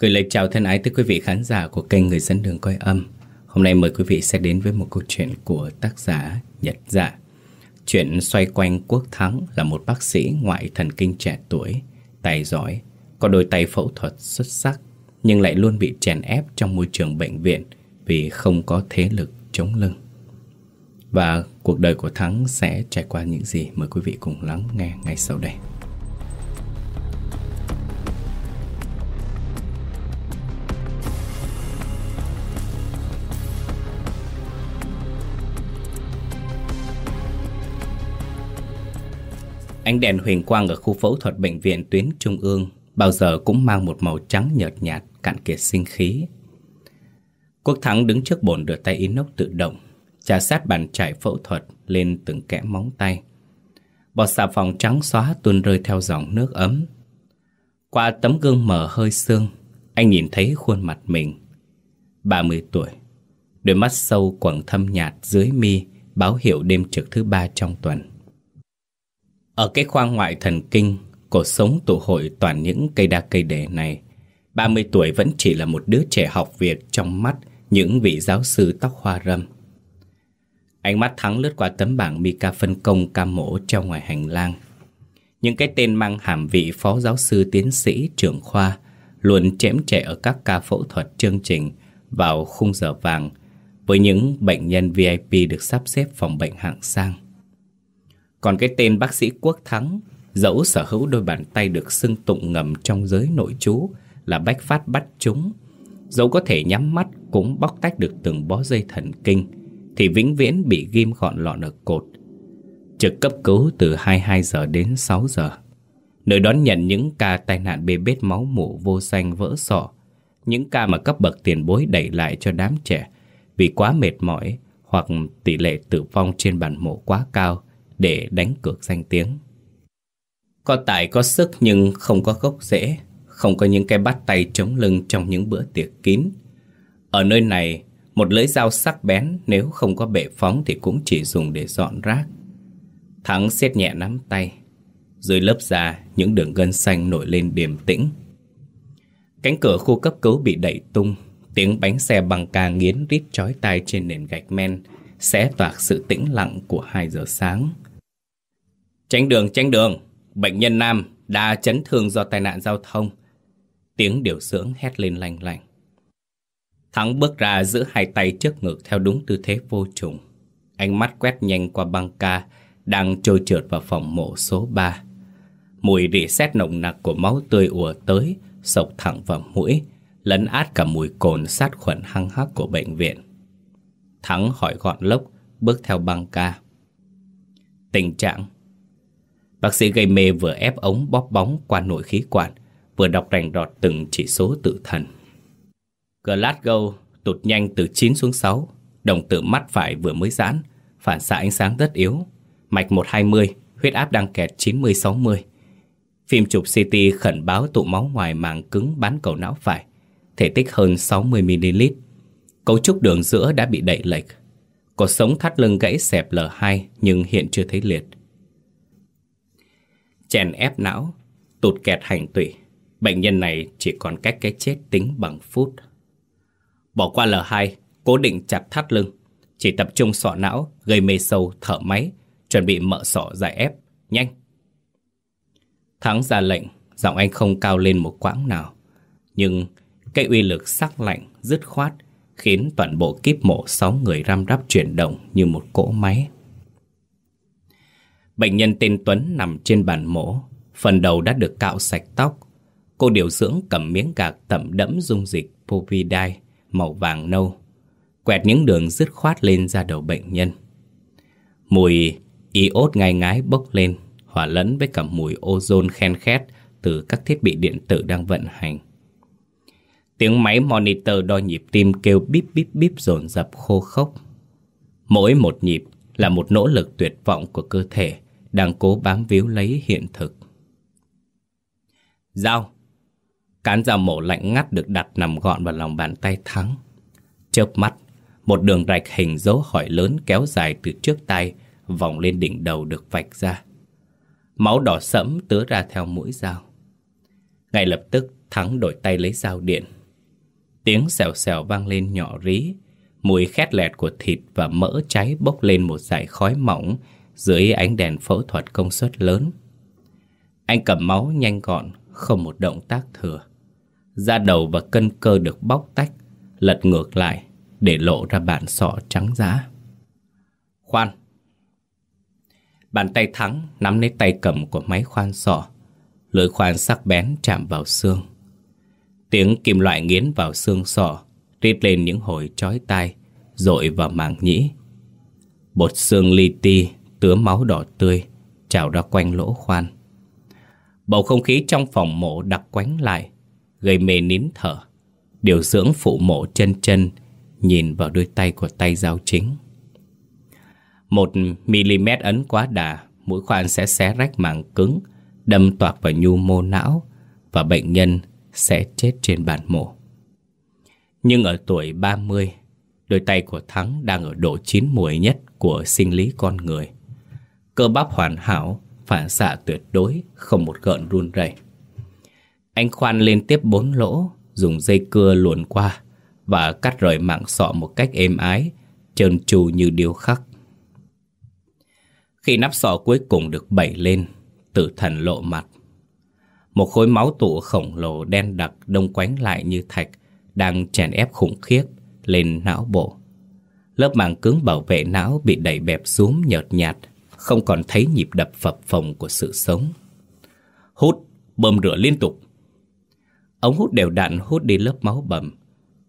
Gửi lời chào thân ái tới quý vị khán giả của kênh Người dẫn đường coi âm. Hôm nay mời quý vị sẽ đến với một câu chuyện của tác giả Nhật Dạ. Chuyện xoay quanh Quốc Thắng là một bác sĩ ngoại thần kinh trẻ tuổi, tài giỏi, có đôi tay phẫu thuật xuất sắc, nhưng lại luôn bị chèn ép trong môi trường bệnh viện vì không có thế lực chống lưng. Và cuộc đời của Thắng sẽ trải qua những gì mời quý vị cùng lắng nghe ngay sau đây. Ánh đèn huyền quang ở khu phẫu thuật bệnh viện tuyến trung ương bao giờ cũng mang một màu trắng nhợt nhạt cạn kiệt sinh khí. Quốc Thắng đứng trước bồn rửa tay inox tự động, trà sát bàn chải phẫu thuật lên từng kẽ móng tay. Bọt xà phòng trắng xóa tuôn rơi theo dòng nước ấm. Qua tấm gương mờ hơi sương, anh nhìn thấy khuôn mặt mình. 30 tuổi, đôi mắt sâu quầng thâm nhạt dưới mi báo hiệu đêm trực thứ ba trong tuần. Ở cái khoang ngoại thần kinh, cuộc sống tụ hội toàn những cây đa cây đề này. 30 tuổi vẫn chỉ là một đứa trẻ học việc trong mắt những vị giáo sư tóc hoa râm. Ánh mắt thắng lướt qua tấm bảng Mika phân công ca mổ trong ngoài hành lang. Những cái tên mang hàm vị phó giáo sư tiến sĩ trưởng khoa luôn chém trẻ ở các ca phẫu thuật chương trình vào khung giờ vàng với những bệnh nhân VIP được sắp xếp phòng bệnh hạng sang. Còn cái tên bác sĩ Quốc Thắng, Dẫu sở hữu đôi bàn tay được xưng tụng ngầm trong giới nội chú Là bách phát bắt chúng. Dẫu có thể nhắm mắt cũng bóc tách được từng bó dây thần kinh, Thì vĩnh viễn bị ghim gọn lọn ở cột. Trực cấp cứu từ 22 giờ đến 6 giờ. Nơi đón nhận những ca tai nạn bê bết máu mủ vô danh vỡ sọ, Những ca mà cấp bậc tiền bối đẩy lại cho đám trẻ Vì quá mệt mỏi hoặc tỷ lệ tử vong trên bàn mổ quá cao để đánh cược danh tiếng. Có tài có sức nhưng không có gốc rễ, không có những cái bắt tay chống lưng trong những bữa tiệc kín. Ở nơi này, một lưỡi dao sắc bén nếu không có bệ phóng thì cũng chỉ dùng để dọn rác. Thắng siết nhẹ nắm tay. Dưới lớp da, những đường gân xanh nổi lên điềm tĩnh. Cánh cửa khu cấp cứu bị đẩy tung, tiếng bánh xe bằng ca nghiến rít chói tai trên nền gạch men, xé toạc sự tĩnh lặng của 2 giờ sáng. Tránh đường, tránh đường. Bệnh nhân nam đã chấn thương do tai nạn giao thông. Tiếng điều dưỡng hét lên lành lành. Thắng bước ra giữ hai tay trước ngực theo đúng tư thế vô trùng. Ánh mắt quét nhanh qua băng ca đang trôi trượt vào phòng mổ số 3. Mùi rỉ sét nồng nặc của máu tươi ùa tới, sộc thẳng vào mũi, lấn át cả mùi cồn sát khuẩn hăng hắc của bệnh viện. Thắng hỏi gọn lốc, bước theo băng ca. Tình trạng Bác sĩ gây mê vừa ép ống bóp bóng qua nội khí quản, vừa đọc rành rọt từng chỉ số tự thần. Glasgow tụt nhanh từ 9 xuống 6, đồng tử mắt phải vừa mới giãn, phản xạ ánh sáng rất yếu, mạch 120, huyết áp đang kẹt 90-60. Phim chụp CT khẩn báo tụ máu ngoài màng cứng bán cầu não phải, thể tích hơn 60ml. Cấu trúc đường giữa đã bị đẩy lệch. Cột sống thắt lưng gãy xẹp L2 nhưng hiện chưa thấy liệt chèn ép não, tụt kẹt hành tủy. Bệnh nhân này chỉ còn cách cái chết tính bằng phút. Bỏ qua L2, cố định chặt thắt lưng, chỉ tập trung sọ não, gây mê sâu, thở máy, chuẩn bị mở sọ giải ép, nhanh. Thắng ra lệnh, giọng anh không cao lên một quãng nào. Nhưng cái uy lực sắc lạnh, dứt khoát, khiến toàn bộ kíp mổ sáu người răm rắp chuyển động như một cỗ máy. Bệnh nhân tên Tuấn nằm trên bàn mổ, phần đầu đã được cạo sạch tóc. Cô điều dưỡng cầm miếng gạc tẩm đẫm dung dịch povidai màu vàng nâu, quẹt những đường dứt khoát lên ra đầu bệnh nhân. Mùi iốt ngai ngái bốc lên, hòa lẫn với cả mùi ozone khen khét từ các thiết bị điện tử đang vận hành. Tiếng máy monitor đo nhịp tim kêu bíp bíp bíp dồn dập khô khốc. Mỗi một nhịp là một nỗ lực tuyệt vọng của cơ thể đang cố bám víu lấy hiện thực. Dao Cán dao mổ lạnh ngắt được đặt nằm gọn vào lòng bàn tay Thắng. Chớp mắt, một đường rạch hình dấu hỏi lớn kéo dài từ trước tay vòng lên đỉnh đầu được vạch ra. Máu đỏ sẫm tứa ra theo mũi dao. Ngay lập tức, Thắng đổi tay lấy dao điện. Tiếng xèo xèo vang lên nhỏ rí. Mùi khét lẹt của thịt và mỡ cháy bốc lên một dải khói mỏng dưới ánh đèn phẫu thuật công suất lớn. Anh cầm máu nhanh gọn, không một động tác thừa. Da đầu và cân cơ được bóc tách, lật ngược lại để lộ ra bản sọ trắng giá. Khoan! Bàn tay thắng nắm lấy tay cầm của máy khoan sọ. Lưỡi khoan sắc bén chạm vào xương. Tiếng kim loại nghiến vào xương sọ, rít lên những hồi chói tai, dội vào màng nhĩ. Bột xương li ti, tứa máu đỏ tươi, trào ra quanh lỗ khoan. Bầu không khí trong phòng mộ đặc quánh lại, gây mê nín thở. Điều dưỡng phụ mộ chân chân, nhìn vào đôi tay của tay giáo chính. Một mm ấn quá đà, mũi khoan sẽ xé rách màng cứng, đâm toạc vào nhu mô não và bệnh nhân sẽ chết trên bàn mổ. Nhưng ở tuổi 30, đôi tay của Thắng đang ở độ chín muồi nhất của sinh lý con người. Cơ bắp hoàn hảo, phản xạ tuyệt đối, không một gợn run rẩy. Anh khoan lên tiếp bốn lỗ, dùng dây cưa luồn qua và cắt rời mạng sọ một cách êm ái, trơn tru như điêu khắc. Khi nắp sọ cuối cùng được bẩy lên, tử thần lộ mặt. Một khối máu tụ khổng lồ đen đặc đông quánh lại như thạch đang chèn ép khủng khiếp lên não bộ. Lớp màng cứng bảo vệ não bị đẩy bẹp xuống nhợt nhạt, không còn thấy nhịp đập phập phồng của sự sống. Hút, bơm rửa liên tục. Ống hút đều đặn hút đi lớp máu bầm,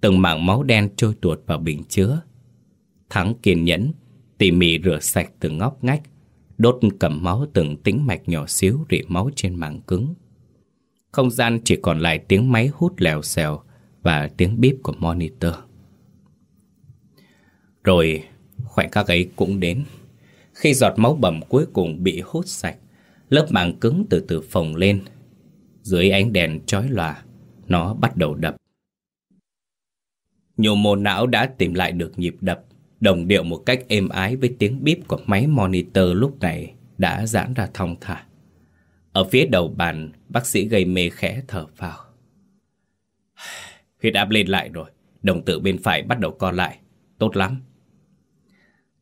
từng mảng máu đen trôi tuột vào bình chứa. Thắng kiên nhẫn, tỉ mỉ rửa sạch từng ngóc ngách, đốt cầm máu từng tĩnh mạch nhỏ xíu rỉ máu trên mảng cứng. Không gian chỉ còn lại tiếng máy hút lèo xèo và tiếng bíp của monitor. Rồi khoảnh khắc ấy cũng đến. Khi giọt máu bầm cuối cùng bị hút sạch, lớp màng cứng từ từ phồng lên. Dưới ánh đèn chói lòa, nó bắt đầu đập. Nhiều mô não đã tìm lại được nhịp đập, đồng điệu một cách êm ái với tiếng bíp của máy monitor lúc này đã giãn ra thong thả. Ở phía đầu bàn, bác sĩ gây mê khẽ thở vào. Huyết áp lên lại rồi, đồng tử bên phải bắt đầu co lại. Tốt lắm.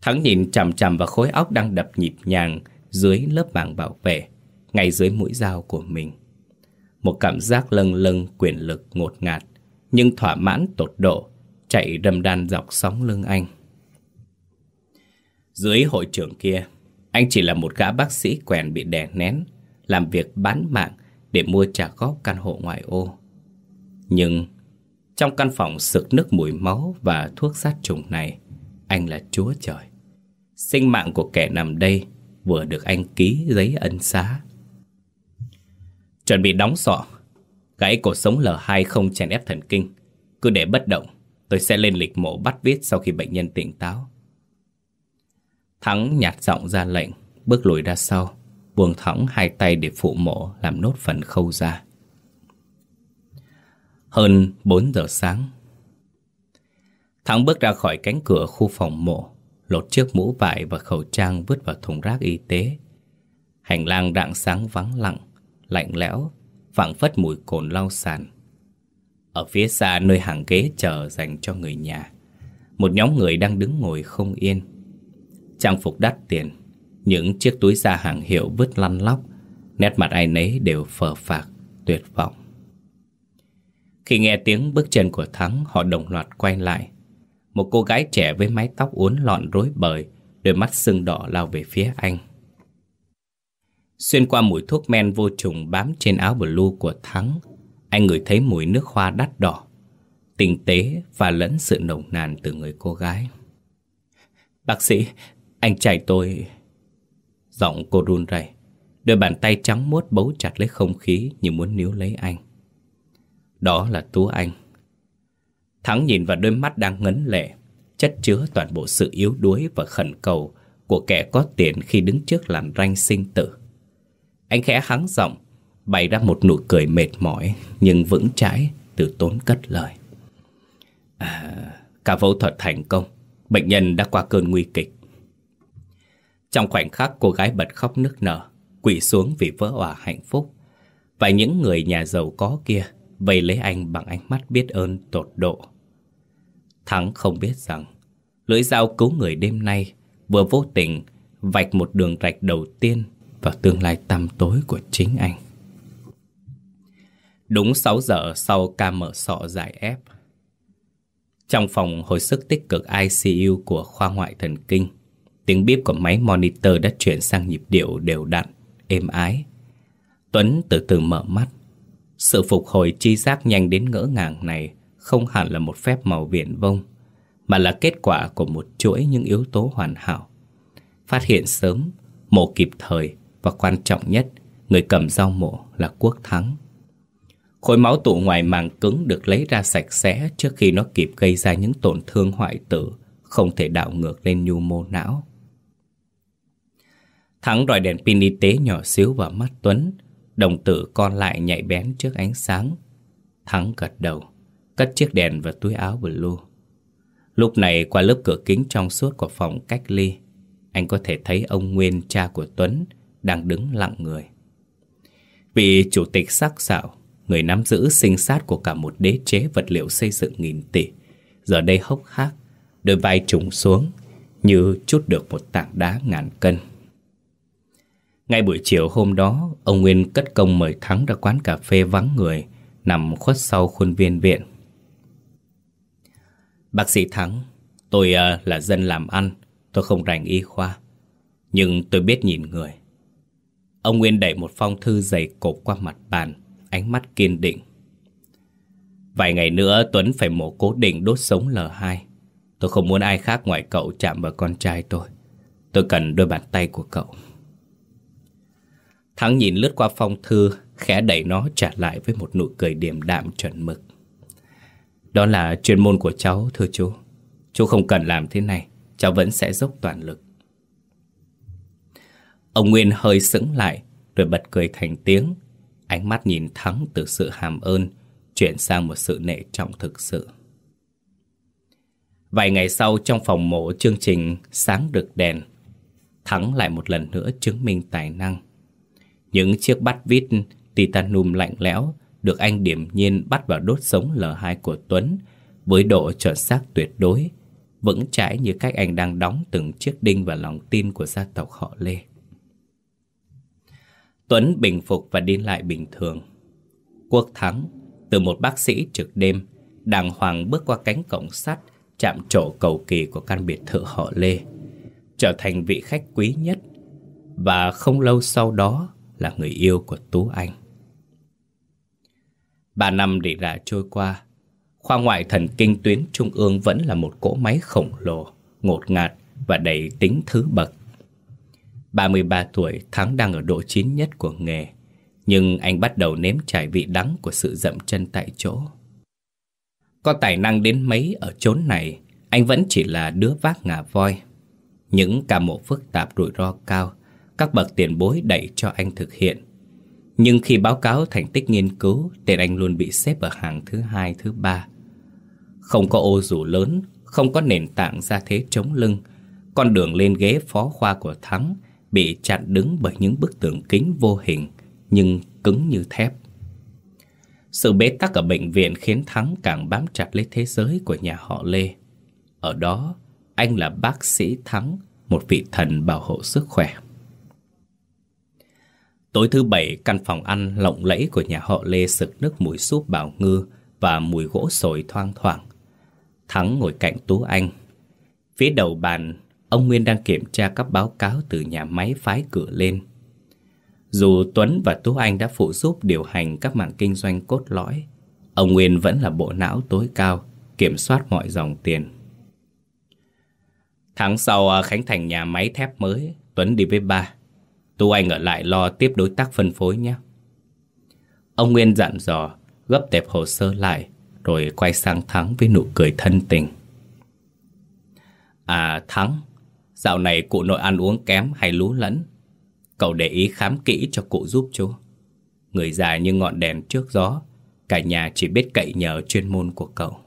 Thắng nhìn chằm chằm vào khối óc đang đập nhịp nhàng dưới lớp màng bảo vệ, ngay dưới mũi dao của mình. Một cảm giác lâng lâng quyền lực ngột ngạt, nhưng thỏa mãn tột độ, chạy rầm đan dọc sóng lưng anh. Dưới hội trưởng kia, anh chỉ là một gã bác sĩ quèn bị đè nén, làm việc bán mạng để mua trả góp căn hộ ngoại ô. Nhưng trong căn phòng sực nước mùi máu và thuốc sát trùng này, anh là chúa trời. Sinh mạng của kẻ nằm đây vừa được anh ký giấy ân xá. Chuẩn bị đóng sọ, gãy cổ sống L2 không chèn ép thần kinh. Cứ để bất động, tôi sẽ lên lịch mổ bắt viết sau khi bệnh nhân tỉnh táo. Thắng nhạt giọng ra lệnh, bước lùi ra sau, buông thõng hai tay để phụ mổ làm nốt phần khâu ra. Hơn 4 giờ sáng Thắng bước ra khỏi cánh cửa khu phòng mộ, Lột chiếc mũ vải và khẩu trang vứt vào thùng rác y tế. Hành lang rạng sáng vắng lặng Lạnh lẽo phảng phất mùi cồn lau sàn. Ở phía xa nơi hàng ghế chờ dành cho người nhà Một nhóm người đang đứng ngồi không yên. Trang phục đắt tiền Những chiếc túi da hàng hiệu vứt lăn lóc Nét mặt ai nấy đều phờ phạc, tuyệt vọng. Khi nghe tiếng bước chân của Thắng Họ đồng loạt quay lại. Một cô gái trẻ với mái tóc uốn lọn rối bời Đôi mắt sưng đỏ lao về phía anh. Xuyên qua mùi thuốc men vô trùng bám trên áo blue của Thắng Anh ngửi thấy mùi nước hoa đắt đỏ Tinh tế và lẫn sự nồng nàn từ người cô gái. Bác sĩ, anh trai tôi... Giọng cô run rẩy, Đôi bàn tay trắng muốt bấu chặt lấy không khí như muốn níu lấy anh. Đó là Tú Anh. Thắng nhìn vào đôi mắt đang ngấn lệ Chất chứa toàn bộ sự yếu đuối và khẩn cầu Của kẻ có tiền khi đứng trước làn ranh sinh tử. Anh khẽ hắng giọng Bày ra một nụ cười mệt mỏi Nhưng vững chãi từ tốn cất lời. À, Cả phẫu thuật thành công Bệnh nhân đã qua cơn nguy kịch. Trong khoảnh khắc cô gái bật khóc nức nở Quỵ xuống vì vỡ òa hạnh phúc. Và những người nhà giàu có kia vây lấy anh bằng ánh mắt biết ơn tột độ. Thắng không biết rằng lưỡi dao cứu người đêm nay vừa vô tình vạch một đường rạch đầu tiên vào tương lai tăm tối của chính anh. Đúng 6 giờ sau ca mở sọ giải ép. Trong phòng hồi sức tích cực ICU của khoa ngoại thần kinh, tiếng bíp của máy monitor đã chuyển sang nhịp điệu đều đặn, êm ái. Tuấn từ từ mở mắt. Sự phục hồi chi giác nhanh đến ngỡ ngàng này không hẳn là một phép màu viển vông, mà là kết quả của một chuỗi những yếu tố hoàn hảo. Phát hiện sớm, mổ kịp thời và quan trọng nhất, người cầm dao mổ là Quốc Thắng. Khối máu tụ ngoài màng cứng được lấy ra sạch sẽ trước khi nó kịp gây ra những tổn thương hoại tử, không thể đảo ngược lên nhu mô não. Thắng rọi đèn pin y tế nhỏ xíu vào mắt Tuấn, đồng tử con lại nhạy bén trước ánh sáng. Thắng gật đầu, cất chiếc đèn vào túi áo blue. Lúc này qua lớp cửa kính trong suốt của phòng cách ly, anh có thể thấy ông Nguyên cha của Tuấn đang đứng lặng người. Vị chủ tịch sắc sảo, người nắm giữ sinh sát của cả một đế chế vật liệu xây dựng nghìn tỷ, giờ đây hốc hác, đôi vai trùng xuống như chút được một tảng đá ngàn cân. Ngay buổi chiều hôm đó, ông Nguyên cất công mời Thắng ra quán cà phê vắng người, nằm khuất sau khuôn viên viện. Bác sĩ Thắng, tôi uh, là dân làm ăn, tôi không rành y khoa, nhưng tôi biết nhìn người. Ông Nguyên đẩy một phong thư dày cộp qua mặt bàn, ánh mắt kiên định. Vài ngày nữa Tuấn phải mổ cố định đốt sống L2. Tôi không muốn ai khác ngoài cậu chạm vào con trai tôi. Tôi cần đôi bàn tay của cậu. Thắng nhìn lướt qua phong thư, khẽ đẩy nó trả lại với một nụ cười điềm đạm chuẩn mực. Đó là chuyên môn của cháu, thưa chú. Chú không cần làm thế này, cháu vẫn sẽ dốc toàn lực. Ông Nguyên hơi sững lại, rồi bật cười thành tiếng. Ánh mắt nhìn Thắng từ sự hàm ơn, chuyển sang một sự nệ trọng thực sự. Vài ngày sau trong phòng mổ chương trình Sáng được đèn, Thắng lại một lần nữa chứng minh tài năng. Những chiếc bát vít titanum lạnh lẽo được anh điểm nhiên bắt vào đốt sống L2 của Tuấn với độ chuẩn xác tuyệt đối, vững chãi như cách anh đang đóng từng chiếc đinh vào lòng tin của gia tộc họ Lê. Tuấn bình phục và đi lại bình thường. Quốc Thắng, từ một bác sĩ trực đêm, đàng hoàng bước qua cánh cổng sắt, chạm trổ cầu kỳ của căn biệt thự họ Lê, trở thành vị khách quý nhất. Và không lâu sau đó là người yêu của Tú Anh. Ba năm rỉ rả trôi qua, khoa ngoại thần kinh tuyến trung ương vẫn là một cỗ máy khổng lồ, ngột ngạt và đầy tính thứ bậc. 33 tuổi, Thắng đang ở độ chín nhất của nghề, nhưng anh bắt đầu nếm trải vị đắng của sự dậm chân tại chỗ. Có tài năng đến mấy ở chốn này, anh vẫn chỉ là đứa vác ngà voi. Những ca mổ phức tạp rủi ro cao, các bậc tiền bối đẩy cho anh thực hiện. Nhưng khi báo cáo thành tích nghiên cứu, tên anh luôn bị xếp ở hàng thứ hai, thứ ba. Không có ô dù lớn, không có nền tảng ra thế chống lưng, con đường lên ghế phó khoa của Thắng bị chặn đứng bởi những bức tường kính vô hình nhưng cứng như thép. Sự bế tắc ở bệnh viện khiến Thắng càng bám chặt lấy thế giới của nhà họ Lê. Ở đó, anh là bác sĩ Thắng, một vị thần bảo hộ sức khỏe. Tối thứ bảy, căn phòng ăn lộng lẫy của nhà họ Lê sực nước mùi súp bảo ngư và mùi gỗ sồi thoang thoảng. Thắng ngồi cạnh Tú Anh. Phía đầu bàn, ông Nguyên đang kiểm tra các báo cáo từ nhà máy phái cửa lên. Dù Tuấn và Tú Anh đã phụ giúp điều hành các mảng kinh doanh cốt lõi, ông Nguyên vẫn là bộ não tối cao, kiểm soát mọi dòng tiền. Tháng sau à, khánh thành nhà máy thép mới, Tuấn đi với ba. Tu Anh ở lại lo tiếp đối tác phân phối nhé. Ông Nguyên dặn dò, gấp tệp hồ sơ lại, rồi quay sang Thắng với nụ cười thân tình. À Thắng, dạo này cụ nội ăn uống kém hay lú lẫn? Cậu để ý khám kỹ cho cụ giúp chú. Người già như ngọn đèn trước gió, cả nhà chỉ biết cậy nhờ chuyên môn của cậu.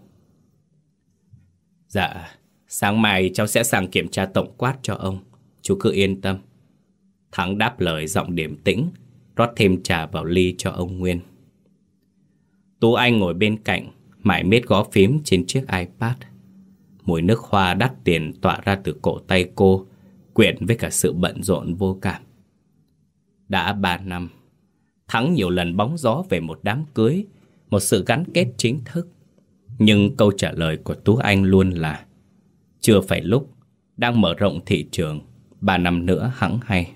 Dạ, sáng mai cháu sẽ sang kiểm tra tổng quát cho ông. Chú cứ yên tâm. Thắng đáp lời giọng điềm tĩnh, rót thêm trà vào ly cho ông Nguyên. Tú Anh ngồi bên cạnh, mải miết gõ phím trên chiếc iPad. Mùi nước hoa đắt tiền tỏa ra từ cổ tay cô, quyện với cả sự bận rộn vô cảm. Đã ba năm, Thắng nhiều lần bóng gió về một đám cưới, một sự gắn kết chính thức. Nhưng câu trả lời của Tú Anh luôn là Chưa phải lúc, đang mở rộng thị trường, ba năm nữa hẳn hay.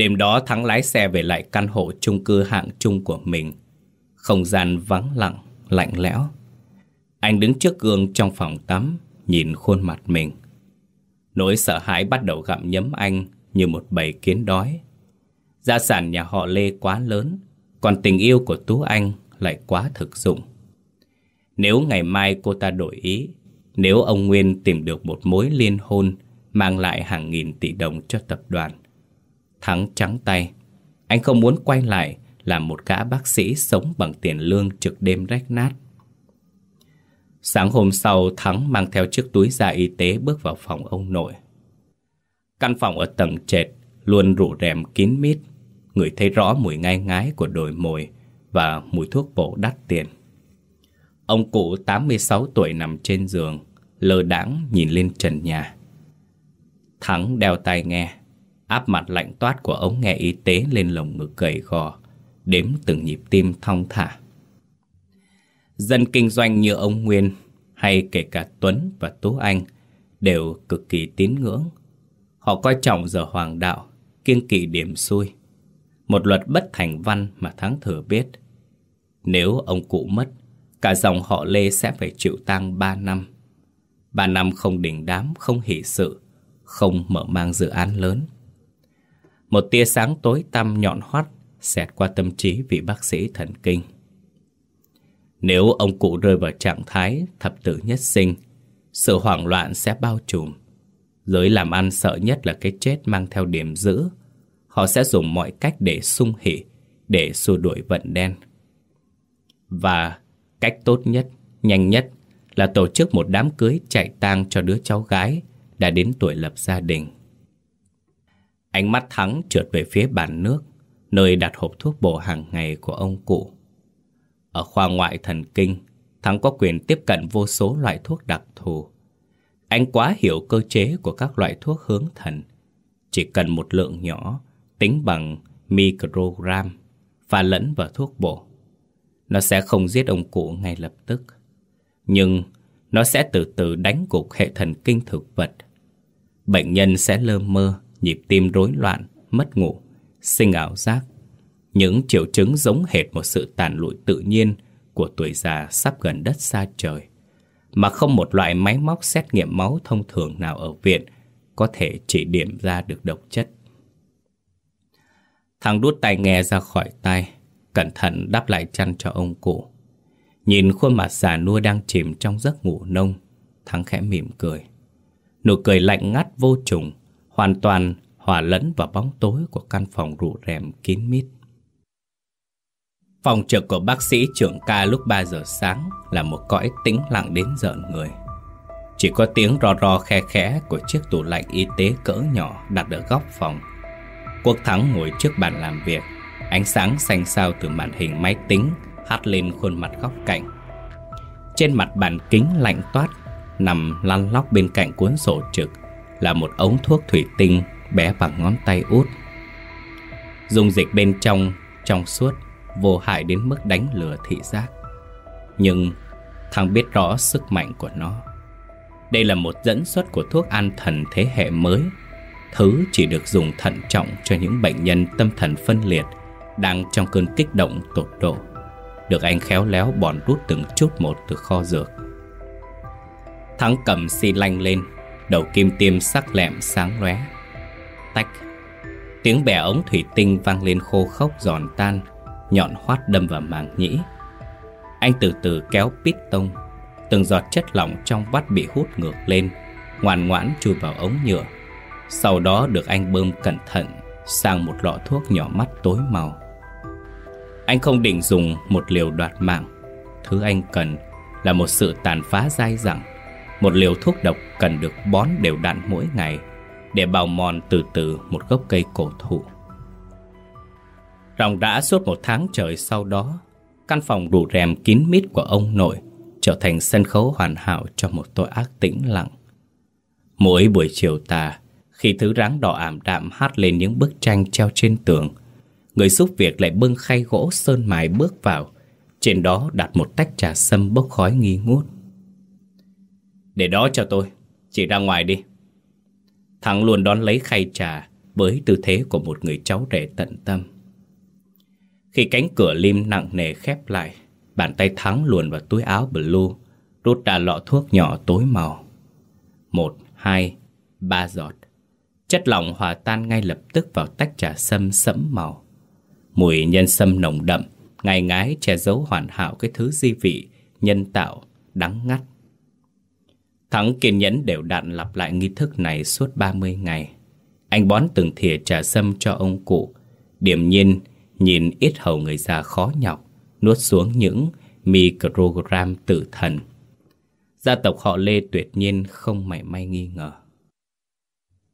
Đêm đó Thắng lái xe về lại căn hộ chung cư hạng chung của mình. Không gian vắng lặng, lạnh lẽo. Anh đứng trước gương trong phòng tắm, nhìn khuôn mặt mình. Nỗi sợ hãi bắt đầu gặm nhấm anh như một bầy kiến đói. Gia sản nhà họ Lê quá lớn, còn tình yêu của Tú Anh lại quá thực dụng. Nếu ngày mai cô ta đổi ý, nếu ông Nguyên tìm được một mối liên hôn mang lại hàng nghìn tỷ đồng cho tập đoàn, Thắng trắng tay, anh không muốn quay lại làm một gã bác sĩ sống bằng tiền lương trực đêm rách nát. Sáng hôm sau, Thắng mang theo chiếc túi da y tế bước vào phòng ông nội. Căn phòng ở tầng trệt luôn rủ rèm kín mít, người thấy rõ mùi ngai ngái của đồi mồi và mùi thuốc bổ đắt tiền. Ông cụ 86 tuổi nằm trên giường, lơ đãng nhìn lên trần nhà. Thắng đeo tai nghe, áp mặt lạnh toát của ống nghe y tế lên lồng ngực gầy gò, đếm từng nhịp tim thong thả. Dân kinh doanh như ông Nguyên hay kể cả Tuấn và Tú Anh đều cực kỳ tín ngưỡng. Họ coi trọng giờ hoàng đạo, kiêng kỵ điểm xui. Một luật bất thành văn mà Thắng thừa biết. Nếu ông cụ mất, cả dòng họ Lê sẽ phải chịu tang 3 năm. 3 năm không đình đám, không hỷ sự, không mở mang dự án lớn. Một tia sáng tối tăm nhọn hoắt xẹt qua tâm trí vị bác sĩ thần kinh. Nếu ông cụ rơi vào trạng thái thập tử nhất sinh, sự hoảng loạn sẽ bao trùm. Giới làm ăn sợ nhất là cái chết mang theo điểm dữ. Họ sẽ dùng mọi cách để sung hỉ, để xua đuổi vận đen. Và cách tốt nhất, nhanh nhất là tổ chức một đám cưới chạy tang cho đứa cháu gái đã đến tuổi lập gia đình. Ánh mắt Thắng trượt về phía bàn nước, nơi đặt hộp thuốc bổ hàng ngày của ông cụ. Ở khoa ngoại thần kinh, Thắng có quyền tiếp cận vô số loại thuốc đặc thù. Anh quá hiểu cơ chế của các loại thuốc hướng thần. Chỉ cần một lượng nhỏ, tính bằng microgram, pha lẫn vào thuốc bổ. Nó sẽ không giết ông cụ ngay lập tức. Nhưng nó sẽ từ từ đánh gục hệ thần kinh thực vật. Bệnh nhân sẽ lơ mơ, nhịp tim rối loạn, mất ngủ, sinh ảo giác. Những triệu chứng giống hệt một sự tàn lụi tự nhiên của tuổi già sắp gần đất xa trời, mà không một loại máy móc xét nghiệm máu thông thường nào ở viện có thể chỉ điểm ra được độc chất. Thằng đút tai nghe ra khỏi tay, cẩn thận đắp lại chăn cho ông cụ. Nhìn khuôn mặt già nua đang chìm trong giấc ngủ nông, thằng khẽ mỉm cười. Nụ cười lạnh ngắt vô trùng, hoàn toàn hòa lẫn vào bóng tối của căn phòng rụ rèm kín mít. Phòng trực của bác sĩ trưởng ca lúc 3 giờ sáng là một cõi tĩnh lặng đến giận người. Chỉ có tiếng ro ro khe khẽ của chiếc tủ lạnh y tế cỡ nhỏ đặt ở góc phòng. Quốc Thắng ngồi trước bàn làm việc, ánh sáng xanh xao từ màn hình máy tính hắt lên khuôn mặt góc cạnh. Trên mặt bàn kính lạnh toát, nằm lăn lóc bên cạnh cuốn sổ trực là một ống thuốc thủy tinh bé bằng ngón tay út. Dung dịch bên trong, trong suốt, vô hại đến mức đánh lừa thị giác. Nhưng thằng biết rõ sức mạnh của nó. Đây là một dẫn xuất của thuốc an thần thế hệ mới, thứ chỉ được dùng thận trọng cho những bệnh nhân tâm thần phân liệt đang trong cơn kích động tột độ. Được anh khéo léo bòn rút từng chút một từ kho dược. Thắng cầm xi lanh lên Đầu kim tiêm sắc lẹm sáng lóe. Tách. Tiếng bè ống thủy tinh vang lên khô khốc giòn tan, Nhọn hoắt đâm vào màng nhĩ. Anh từ từ kéo pít tông. Từng giọt chất lỏng trong vắt bị hút ngược lên, Ngoan ngoãn chui vào ống nhựa. Sau đó được anh bơm cẩn thận Sang một lọ thuốc nhỏ mắt tối màu. Anh không định dùng một liều đoạt mạng. Thứ anh cần là một sự tàn phá dai dẳng một liều thuốc độc cần được bón đều đặn mỗi ngày để bào mòn từ từ một gốc cây cổ thụ. Ròng đã suốt một tháng trời sau đó, Căn phòng đủ rèm kín mít của ông nội trở thành sân khấu hoàn hảo cho một tội ác tĩnh lặng. Mỗi buổi chiều tà, khi thứ ráng đỏ ảm đạm hát lên những bức tranh treo trên tường, người giúp việc lại bưng khay gỗ sơn mài bước vào, trên đó đặt một tách trà sâm bốc khói nghi ngút. Để đó cho tôi, Chị ra ngoài đi. Thắng luôn đón lấy khay trà với tư thế của một người cháu rể tận tâm. Khi cánh cửa lim nặng nề khép lại, bàn tay Thắng luồn vào túi áo blue, rút ra lọ thuốc nhỏ tối màu. Một, hai, ba giọt. Chất lỏng hòa tan ngay lập tức vào tách trà sâm sẫm màu. Mùi nhân sâm nồng đậm, ngày ngái che giấu hoàn hảo cái thứ di vị, nhân tạo, đắng ngắt. Thắng kiên nhẫn đều đặn lặp lại nghi thức này suốt 30 ngày. Anh bón từng thìa trà sâm cho ông cụ, điểm nhiên nhìn ít hầu người già khó nhọc, nuốt xuống những microgram tử thần. Gia tộc họ Lê tuyệt nhiên không mảy may nghi ngờ.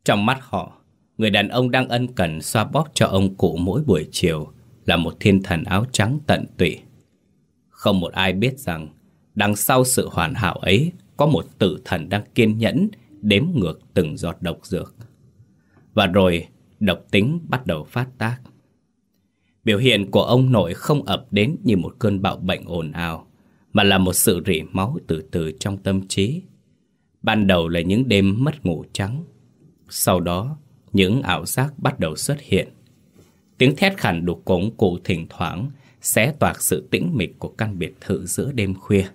Trong mắt họ, người đàn ông đang ân cần xoa bóp cho ông cụ mỗi buổi chiều là một thiên thần áo trắng tận tụy. Không một ai biết rằng đằng sau sự hoàn hảo ấy có một tử thần đang kiên nhẫn đếm ngược từng giọt độc dược. Và rồi độc tính bắt đầu phát tác. Biểu hiện của ông nội không ập đến như một cơn bạo bệnh ồn ào, mà là một sự rỉ máu từ từ trong tâm trí. Ban đầu là những đêm mất ngủ trắng, sau đó những ảo giác bắt đầu xuất hiện. Tiếng thét khản đục cống cụ thỉnh thoảng xé toạc sự tĩnh mịch của căn biệt thự giữa đêm khuya.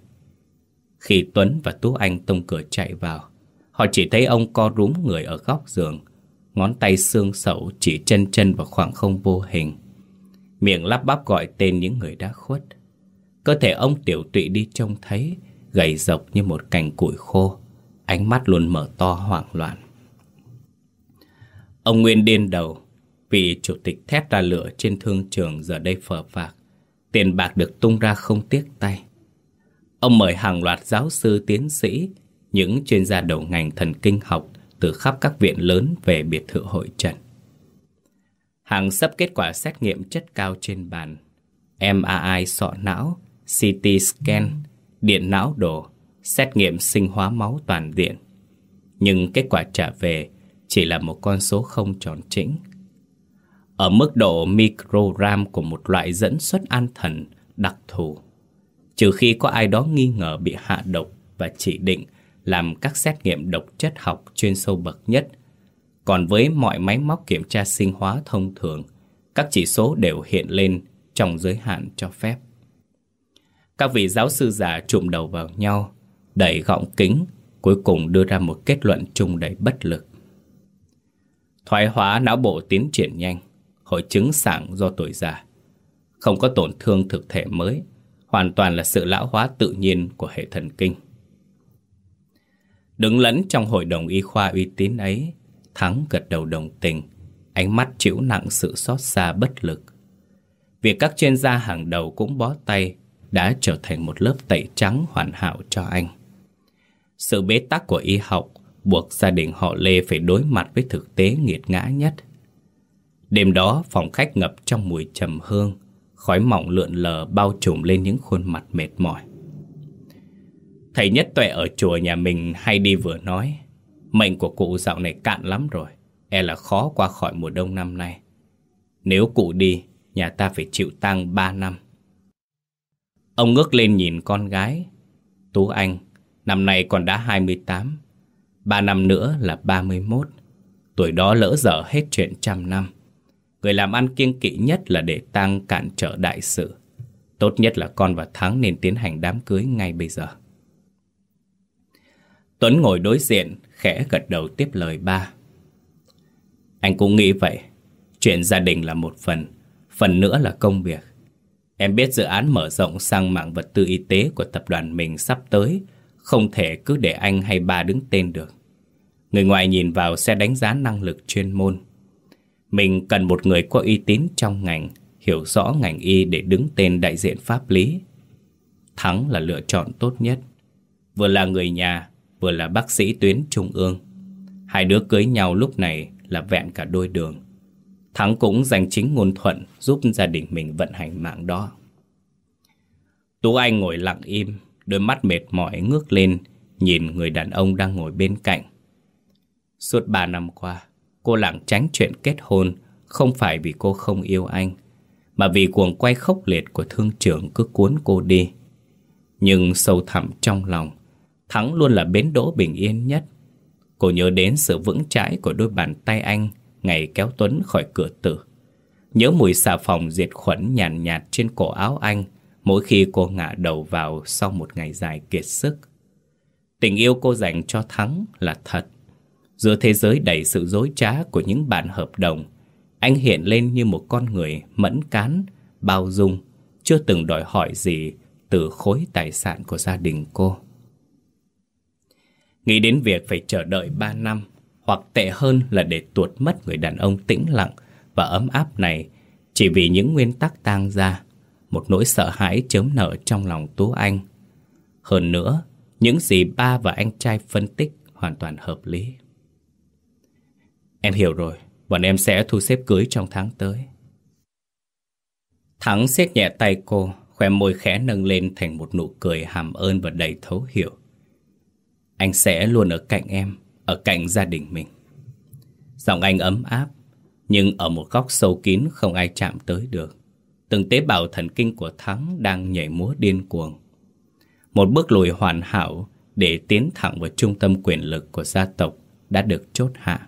Khi Tuấn và Tú Anh tung cửa chạy vào, họ chỉ thấy ông co rúm người ở góc giường, ngón tay xương sẩu chỉ chân chân vào khoảng không vô hình. Miệng lắp bắp gọi tên những người đã khuất. Cơ thể ông tiểu tụy đi trông thấy, gầy rộc như một cành củi khô, ánh mắt luôn mở to hoảng loạn. Ông Nguyên điên đầu, vì chủ tịch thét ra lửa trên thương trường giờ đây phờ phạc. Tiền bạc được tung ra không tiếc tay. Ông mời hàng loạt giáo sư tiến sĩ, những chuyên gia đầu ngành thần kinh học từ khắp các viện lớn về biệt thự hội trần. Hàng sắp kết quả xét nghiệm chất cao trên bàn. MRI sọ não, CT scan, điện não đồ, xét nghiệm sinh hóa máu toàn diện. Nhưng kết quả trả về chỉ là một con số không tròn chỉnh. Ở mức độ microgram của một loại dẫn xuất an thần đặc thù. Trừ khi có ai đó nghi ngờ bị hạ độc và chỉ định làm các xét nghiệm độc chất học chuyên sâu bậc nhất. Còn với mọi máy móc kiểm tra sinh hóa thông thường, các chỉ số đều hiện lên trong giới hạn cho phép. Các vị giáo sư già trụm đầu vào nhau, đẩy gọng kính, cuối cùng đưa ra một kết luận chung đầy bất lực. Thoái hóa não bộ tiến triển nhanh, hội chứng sảng do tuổi già. Không có tổn thương thực thể mới, hoàn toàn là sự lão hóa tự nhiên của hệ thần kinh. Đứng lẫn trong hội đồng y khoa uy tín ấy, Thắng gật đầu đồng tình, ánh mắt chịu nặng sự xót xa bất lực. Việc các chuyên gia hàng đầu cũng bó tay đã trở thành một lớp tẩy trắng hoàn hảo cho anh. Sự bế tắc của y học buộc gia đình họ Lê phải đối mặt với thực tế nghiệt ngã nhất. Đêm đó phòng khách ngập trong mùi trầm hương, khói mỏng lượn lờ bao trùm lên những khuôn mặt mệt mỏi. Thầy Nhất Tuệ ở chùa nhà mình hay đi vừa nói, mệnh của cụ dạo này cạn lắm rồi, e là khó qua khỏi mùa đông năm nay. Nếu cụ đi, nhà ta phải chịu tang ba năm. Ông ngước lên nhìn con gái. Tú Anh, năm nay còn đã 28, ba năm nữa là 31. Tuổi đó lỡ dở hết chuyện trăm năm. Người làm ăn kiêng kỵ nhất là để tăng cản trở đại sự. Tốt nhất là con và Thắng nên tiến hành đám cưới ngay bây giờ. Tuấn ngồi đối diện, khẽ gật đầu tiếp lời ba. Anh cũng nghĩ vậy. Chuyện gia đình là một phần, phần nữa là công việc. Em biết dự án mở rộng sang mạng vật tư y tế của tập đoàn mình sắp tới, không thể cứ để anh hay ba đứng tên được. Người ngoài nhìn vào sẽ đánh giá năng lực chuyên môn. Mình cần một người có uy tín trong ngành, hiểu rõ ngành y để đứng tên đại diện pháp lý. Thắng là lựa chọn tốt nhất. Vừa là người nhà, vừa là bác sĩ tuyến trung ương. Hai đứa cưới nhau lúc này là vẹn cả đôi đường. Thắng cũng giành chính ngôn thuận giúp gia đình mình vận hành mạng đó. Tú Anh ngồi lặng im, đôi mắt mệt mỏi ngước lên, nhìn người đàn ông đang ngồi bên cạnh. Suốt ba năm qua, cô lảng tránh chuyện kết hôn không phải vì cô không yêu anh, mà vì cuồng quay khốc liệt của thương trưởng cứ cuốn cô đi. Nhưng sâu thẳm trong lòng, Thắng luôn là bến đỗ bình yên nhất. Cô nhớ đến sự vững chãi của đôi bàn tay anh ngày kéo Tuấn khỏi cửa tử. Nhớ mùi xà phòng diệt khuẩn nhàn nhạt, nhạt trên cổ áo anh mỗi khi cô ngả đầu vào sau một ngày dài kiệt sức. Tình yêu cô dành cho Thắng là thật. Giữa thế giới đầy sự dối trá của những bản hợp đồng, anh hiện lên như một con người mẫn cán, bao dung, chưa từng đòi hỏi gì từ khối tài sản của gia đình cô. Nghĩ đến việc phải chờ đợi 3 năm, hoặc tệ hơn là để tuột mất người đàn ông tĩnh lặng và ấm áp này chỉ vì những nguyên tắc tang ra, một nỗi sợ hãi chớm nở trong lòng Tú Anh. Hơn nữa, những gì ba và anh trai phân tích hoàn toàn hợp lý. Em hiểu rồi, bọn em sẽ thu xếp cưới trong tháng tới. Thắng siết nhẹ tay cô, khóe môi khẽ nâng lên thành một nụ cười hàm ơn và đầy thấu hiểu. Anh sẽ luôn ở cạnh em, ở cạnh gia đình mình. Giọng anh ấm áp, nhưng ở một góc sâu kín không ai chạm tới được. Từng tế bào thần kinh của Thắng đang nhảy múa điên cuồng. Một bước lùi hoàn hảo để tiến thẳng vào trung tâm quyền lực của gia tộc đã được chốt hạ.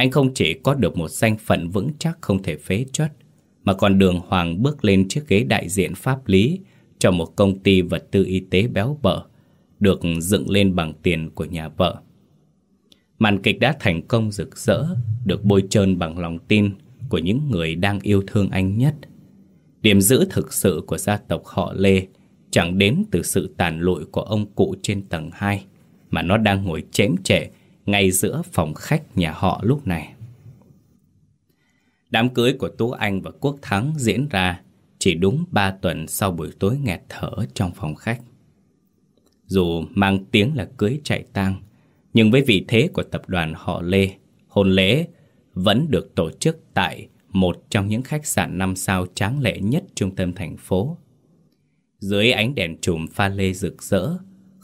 Anh không chỉ có được một danh phận vững chắc không thể phế chốt, mà còn đường hoàng bước lên chiếc ghế đại diện pháp lý cho một công ty vật tư y tế béo bở, được dựng lên bằng tiền của nhà vợ. Màn kịch đã thành công rực rỡ, được bôi trơn bằng lòng tin của những người đang yêu thương anh nhất. Điểm giữ thực sự của gia tộc họ Lê chẳng đến từ sự tàn lụi của ông cụ trên tầng 2, mà nó đang ngồi chém trẻ ngay giữa phòng khách nhà họ lúc này. Đám cưới của Tú Anh và Quốc Thắng diễn ra chỉ đúng 3 tuần sau buổi tối nghẹt thở trong phòng khách. Dù mang tiếng là cưới chạy tang, nhưng với vị thế của tập đoàn họ Lê, hôn lễ vẫn được tổ chức tại một trong những khách sạn năm sao tráng lệ nhất trung tâm thành phố. Dưới ánh đèn trùm pha lê rực rỡ,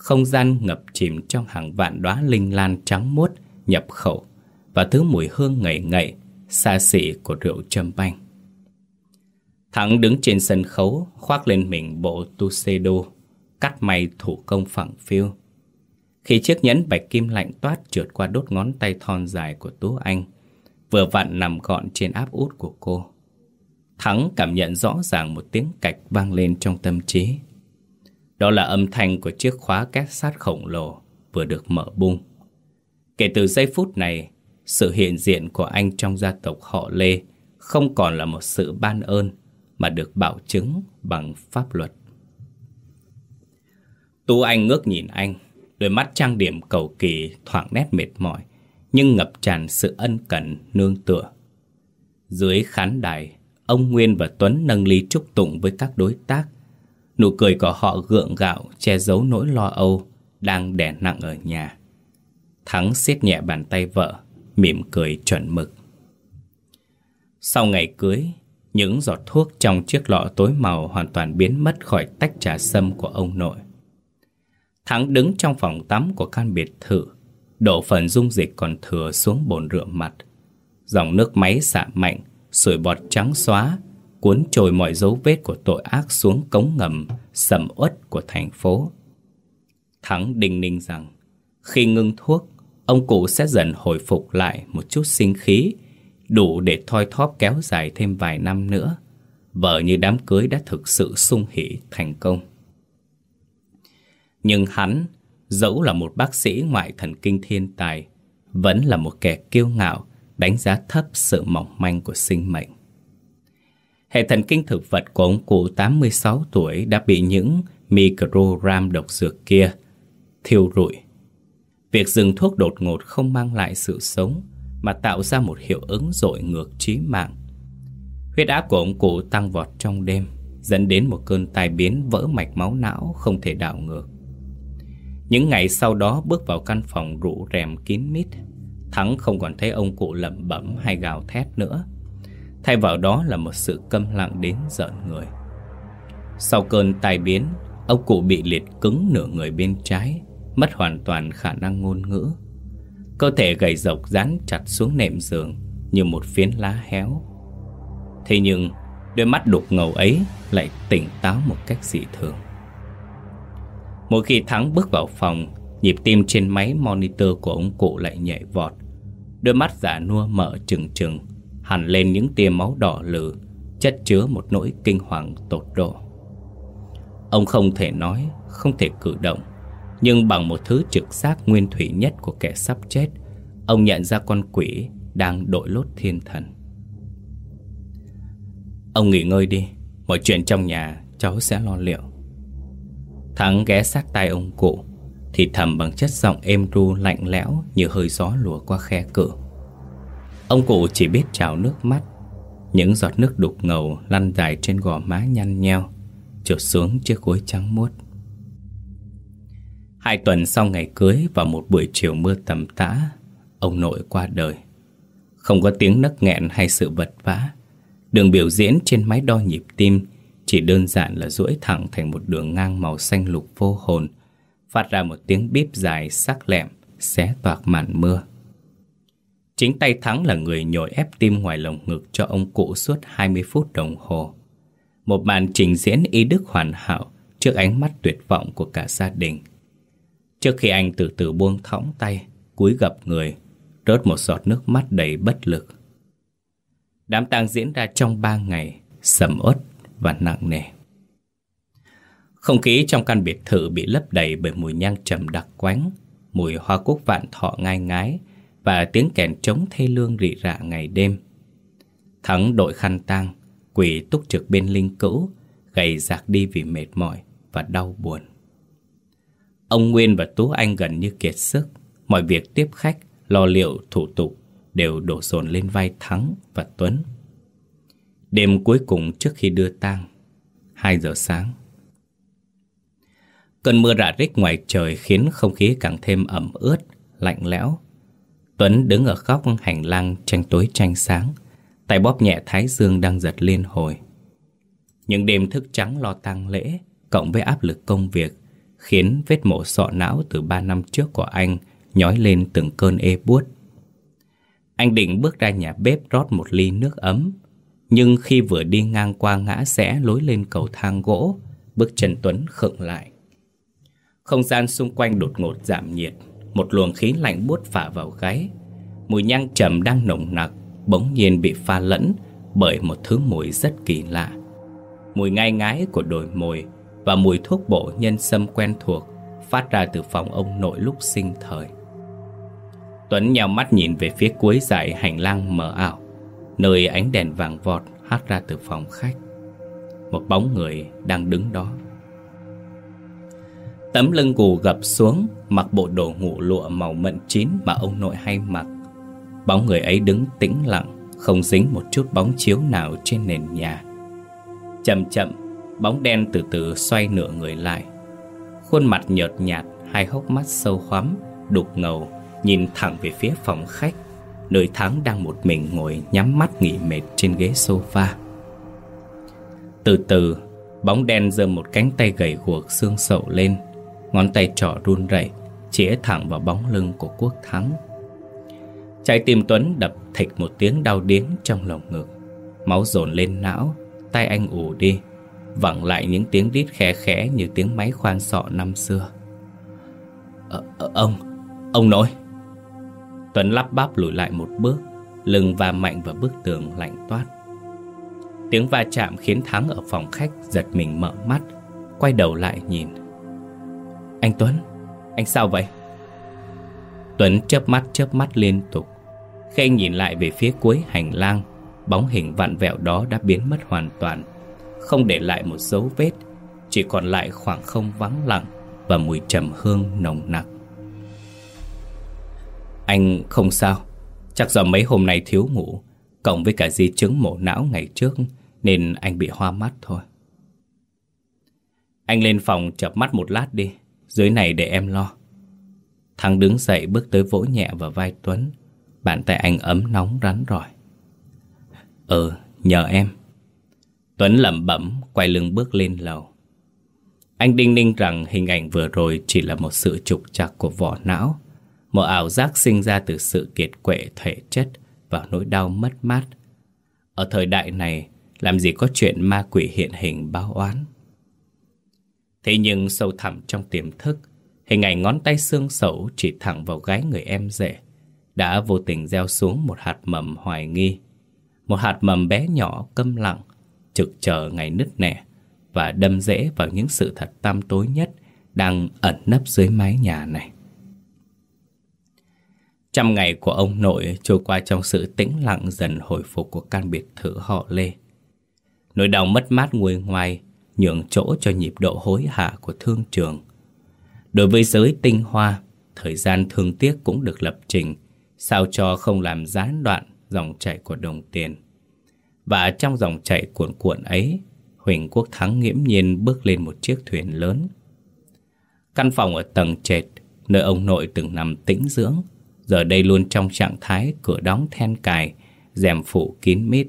không gian ngập chìm trong hàng vạn đóa linh lan trắng muốt nhập khẩu và thứ mùi hương ngậy ngậy, xa xỉ của rượu châm banh. Thắng đứng trên sân khấu, khoác lên mình bộ tuxedo, cắt may thủ công phẳng phiu. Khi chiếc nhẫn bạch kim lạnh toát trượt qua đốt ngón tay thon dài của Tú Anh, vừa vặn nằm gọn trên áp út của cô. Thắng cảm nhận rõ ràng một tiếng cạch vang lên trong tâm trí. Đó là âm thanh của chiếc khóa két sát khổng lồ vừa được mở bung. Kể từ giây phút này, sự hiện diện của anh trong gia tộc họ Lê không còn là một sự ban ơn mà được bảo chứng bằng pháp luật. Tú Anh ngước nhìn anh, đôi mắt trang điểm cầu kỳ thoảng nét mệt mỏi, nhưng ngập tràn sự ân cần nương tựa. Dưới khán đài, ông Nguyên và Tuấn nâng ly chúc tụng với các đối tác. Nụ cười của họ gượng gạo che giấu nỗi lo âu đang đè nặng ở nhà. Thắng siết nhẹ bàn tay vợ, mỉm cười chuẩn mực. Sau ngày cưới, những giọt thuốc trong chiếc lọ tối màu hoàn toàn biến mất khỏi tách trà sâm của ông nội. Thắng đứng trong phòng tắm của căn biệt thự, đổ phần dung dịch còn thừa xuống bồn rửa mặt. Dòng nước máy xả mạnh, sủi bọt trắng xóa, cuốn trôi mọi dấu vết của tội ác xuống cống ngầm sầm uất của thành phố. Thắng đinh ninh rằng, khi ngưng thuốc, ông cụ sẽ dần hồi phục lại một chút sinh khí, đủ để thoi thóp kéo dài thêm vài năm nữa. Vợ như đám cưới đã thực sự sung hỉ thành công. Nhưng hắn, dẫu là một bác sĩ ngoại thần kinh thiên tài, vẫn là một kẻ kiêu ngạo, đánh giá thấp sự mỏng manh của sinh mệnh. Hệ thần kinh thực vật của ông cụ 86 tuổi đã bị những microgram độc dược kia thiêu rụi. Việc dừng thuốc đột ngột không mang lại sự sống mà tạo ra một hiệu ứng dội ngược chí mạng. Huyết áp của ông cụ tăng vọt trong đêm, dẫn đến một cơn tai biến vỡ mạch máu não không thể đảo ngược. Những ngày sau đó bước vào căn phòng rủ rèm kín mít, Thắng không còn thấy ông cụ lẩm bẩm hay gào thét nữa. Thay vào đó là một sự câm lặng đến giận người. Sau cơn tai biến, Ông cụ bị liệt cứng nửa người bên trái, Mất hoàn toàn khả năng ngôn ngữ. Cơ thể gầy rộc dán chặt xuống nệm giường Như một phiến lá héo. Thế nhưng, Đôi mắt đục ngầu ấy Lại tỉnh táo một cách dị thường. Mỗi khi Thắng bước vào phòng, Nhịp tim trên máy monitor của ông cụ lại nhảy vọt. Đôi mắt giả nua mở trừng trừng. Hẳn lên những tia máu đỏ lử Chất chứa một nỗi kinh hoàng tột độ. Ông không thể nói, Không thể cử động, Nhưng bằng một thứ trực giác nguyên thủy nhất của kẻ sắp chết, Ông nhận ra con quỷ Đang đội lốt thiên thần. Ông nghỉ ngơi đi, Mọi chuyện trong nhà cháu sẽ lo liệu. Thắng ghé sát tay ông cụ, Thì thầm bằng chất giọng êm ru lạnh lẽo Như hơi gió lùa qua khe cửa. Ông cụ chỉ biết trào nước mắt. Những giọt nước đục ngầu lăn dài trên gò má nhăn nheo, Trượt xuống chiếc gối trắng muốt. Hai tuần sau ngày cưới và một buổi chiều mưa tầm tã, Ông nội qua đời. Không có tiếng nấc nghẹn hay sự vật vã. Đường biểu diễn trên máy đo nhịp tim Chỉ đơn giản là duỗi thẳng thành một đường ngang màu xanh lục vô hồn, Phát ra một tiếng bíp dài sắc lẹm, Xé toạc màn mưa. Chính tay Thắng là người nhồi ép tim ngoài lồng ngực cho ông cụ suốt 20 phút đồng hồ. Một màn trình diễn ý đức hoàn hảo trước ánh mắt tuyệt vọng của cả gia đình. Trước khi anh từ từ buông thõng tay, cúi gập người, rớt một giọt nước mắt đầy bất lực. Đám tang diễn ra trong ba ngày, sầm uất và nặng nề. Không khí trong căn biệt thự bị lấp đầy bởi mùi nhang trầm đặc quánh, mùi hoa cúc vạn thọ ngai ngái và tiếng kèn trống thê lương rị rạ ngày đêm. Thắng đội khăn tang, quỷ túc trực bên linh cữu, gầy giạc đi vì mệt mỏi và đau buồn. Ông Nguyên và Tú Anh gần như kiệt sức, mọi việc tiếp khách, lo liệu, thủ tục đều đổ dồn lên vai Thắng và Tuấn. Đêm cuối cùng trước khi đưa tang, 2 giờ sáng. Cơn mưa rả rích ngoài trời khiến không khí càng thêm ẩm ướt, lạnh lẽo. Tuấn đứng ở góc hành lang tranh tối tranh sáng, tay bóp nhẹ thái dương đang giật liên hồi. Những đêm thức trắng lo tang lễ, cộng với áp lực công việc, khiến vết mổ sọ não từ ba năm trước của anh nhói lên từng cơn ê buốt. Anh định bước ra nhà bếp rót một ly nước ấm, nhưng khi vừa đi ngang qua ngã rẽ lối lên cầu thang gỗ, bước chân Tuấn khựng lại. Không gian xung quanh đột ngột giảm nhiệt, một luồng khí lạnh buốt phả vào gáy. Mùi nhang trầm đang nồng nặc, bỗng nhiên bị pha lẫn bởi một thứ mùi rất kỳ lạ. Mùi ngai ngái của đồi mồi và mùi thuốc bổ nhân sâm quen thuộc phát ra từ phòng ông nội lúc sinh thời. Tuấn nhào mắt nhìn về phía cuối dải hành lang mờ ảo, nơi ánh đèn vàng vọt hát ra từ phòng khách. Một bóng người đang đứng đó. Tấm lưng gù gập xuống, mặc bộ đồ ngủ lụa màu mận chín mà ông nội hay mặc. Bóng người ấy đứng tĩnh lặng, không dính một chút bóng chiếu nào trên nền nhà. Chậm chậm, bóng đen từ từ xoay nửa người lại. Khuôn mặt nhợt nhạt, hai hốc mắt sâu hoắm, đục ngầu, nhìn thẳng về phía phòng khách, nơi Thắng đang một mình ngồi nhắm mắt nghỉ mệt trên ghế sofa. Từ từ, bóng đen giơ một cánh tay gầy guộc xương sậu lên, ngón tay trỏ run rẩy chĩa thẳng vào bóng lưng của Quốc Thắng. Trái tim Tuấn đập thịch một tiếng đau điếng trong lồng ngực. Máu dồn lên não, tay anh ù đi, vẳng lại những tiếng rít khẽ khẽ như tiếng máy khoan sọ năm xưa. Ờ, ờ, ông, ông nội. Tuấn lắp bắp lùi lại một bước, lưng va mạnh vào bức tường lạnh toát. Tiếng va chạm khiến Thắng ở phòng khách giật mình mở mắt, quay đầu lại nhìn. Anh Tuấn, anh sao vậy? Tuấn chớp mắt chớp mắt liên tục. Khi anh nhìn lại về phía cuối hành lang, bóng hình vặn vẹo đó đã biến mất hoàn toàn, không để lại một dấu vết, chỉ còn lại khoảng không vắng lặng và mùi trầm hương nồng nặc. Anh không sao, chắc do mấy hôm nay thiếu ngủ, cộng với cả di chứng mổ não ngày trước nên anh bị hoa mắt thôi. Anh lên phòng chập mắt một lát đi, dưới này để em lo. Thằng đứng dậy bước tới vỗ nhẹ vào vai Tuấn, Bàn tay anh ấm nóng rắn rỏi Ừ nhờ em Tuấn lẩm bẩm quay lưng bước lên lầu. Anh đinh ninh rằng hình ảnh vừa rồi chỉ là một sự trục trặc của vỏ não, một ảo giác sinh ra từ sự kiệt quệ thể chất và nỗi đau mất mát. Ở thời đại này, làm gì có chuyện ma quỷ hiện hình báo oán. Thế nhưng sâu thẳm trong tiềm thức, hình ảnh ngón tay xương sẩu chỉ thẳng vào gái người em rể, đã vô tình gieo xuống một hạt mầm hoài nghi. Một hạt mầm bé nhỏ câm lặng, trực chờ ngày nứt nẻ và đâm rễ vào những sự thật tăm tối nhất đang ẩn nấp dưới mái nhà này. Trăm ngày của ông nội trôi qua trong sự tĩnh lặng dần hồi phục của căn biệt thự họ Lê. Nỗi đau mất mát nguôi ngoài, nhường chỗ cho nhịp độ hối hả của thương trường. Đối với giới tinh hoa, thời gian thương tiếc cũng được lập trình, sao cho không làm gián đoạn dòng chảy của đồng tiền. Và trong dòng chảy cuộn cuộn ấy, Huỳnh Quốc Thắng nghiễm nhiên bước lên một chiếc thuyền lớn. Căn phòng ở tầng trệt, nơi ông nội từng nằm tĩnh dưỡng, giờ đây luôn trong trạng thái cửa đóng then cài, rèm phủ kín mít.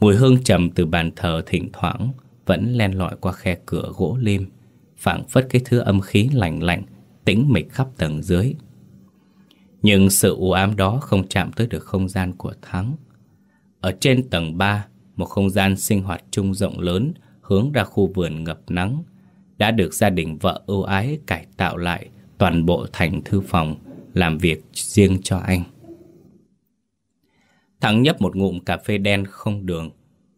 Mùi hương trầm từ bàn thờ thỉnh thoảng vẫn len lỏi qua khe cửa gỗ lim, phảng phất cái thứ âm khí lạnh lạnh, tĩnh mịch khắp tầng dưới. Nhưng sự u ám đó không chạm tới được không gian của Thắng. Ở trên tầng 3, một không gian sinh hoạt chung rộng lớn hướng ra khu vườn ngập nắng, đã được gia đình vợ ưu ái cải tạo lại toàn bộ thành thư phòng, làm việc riêng cho anh. Thắng nhấp một ngụm cà phê đen không đường,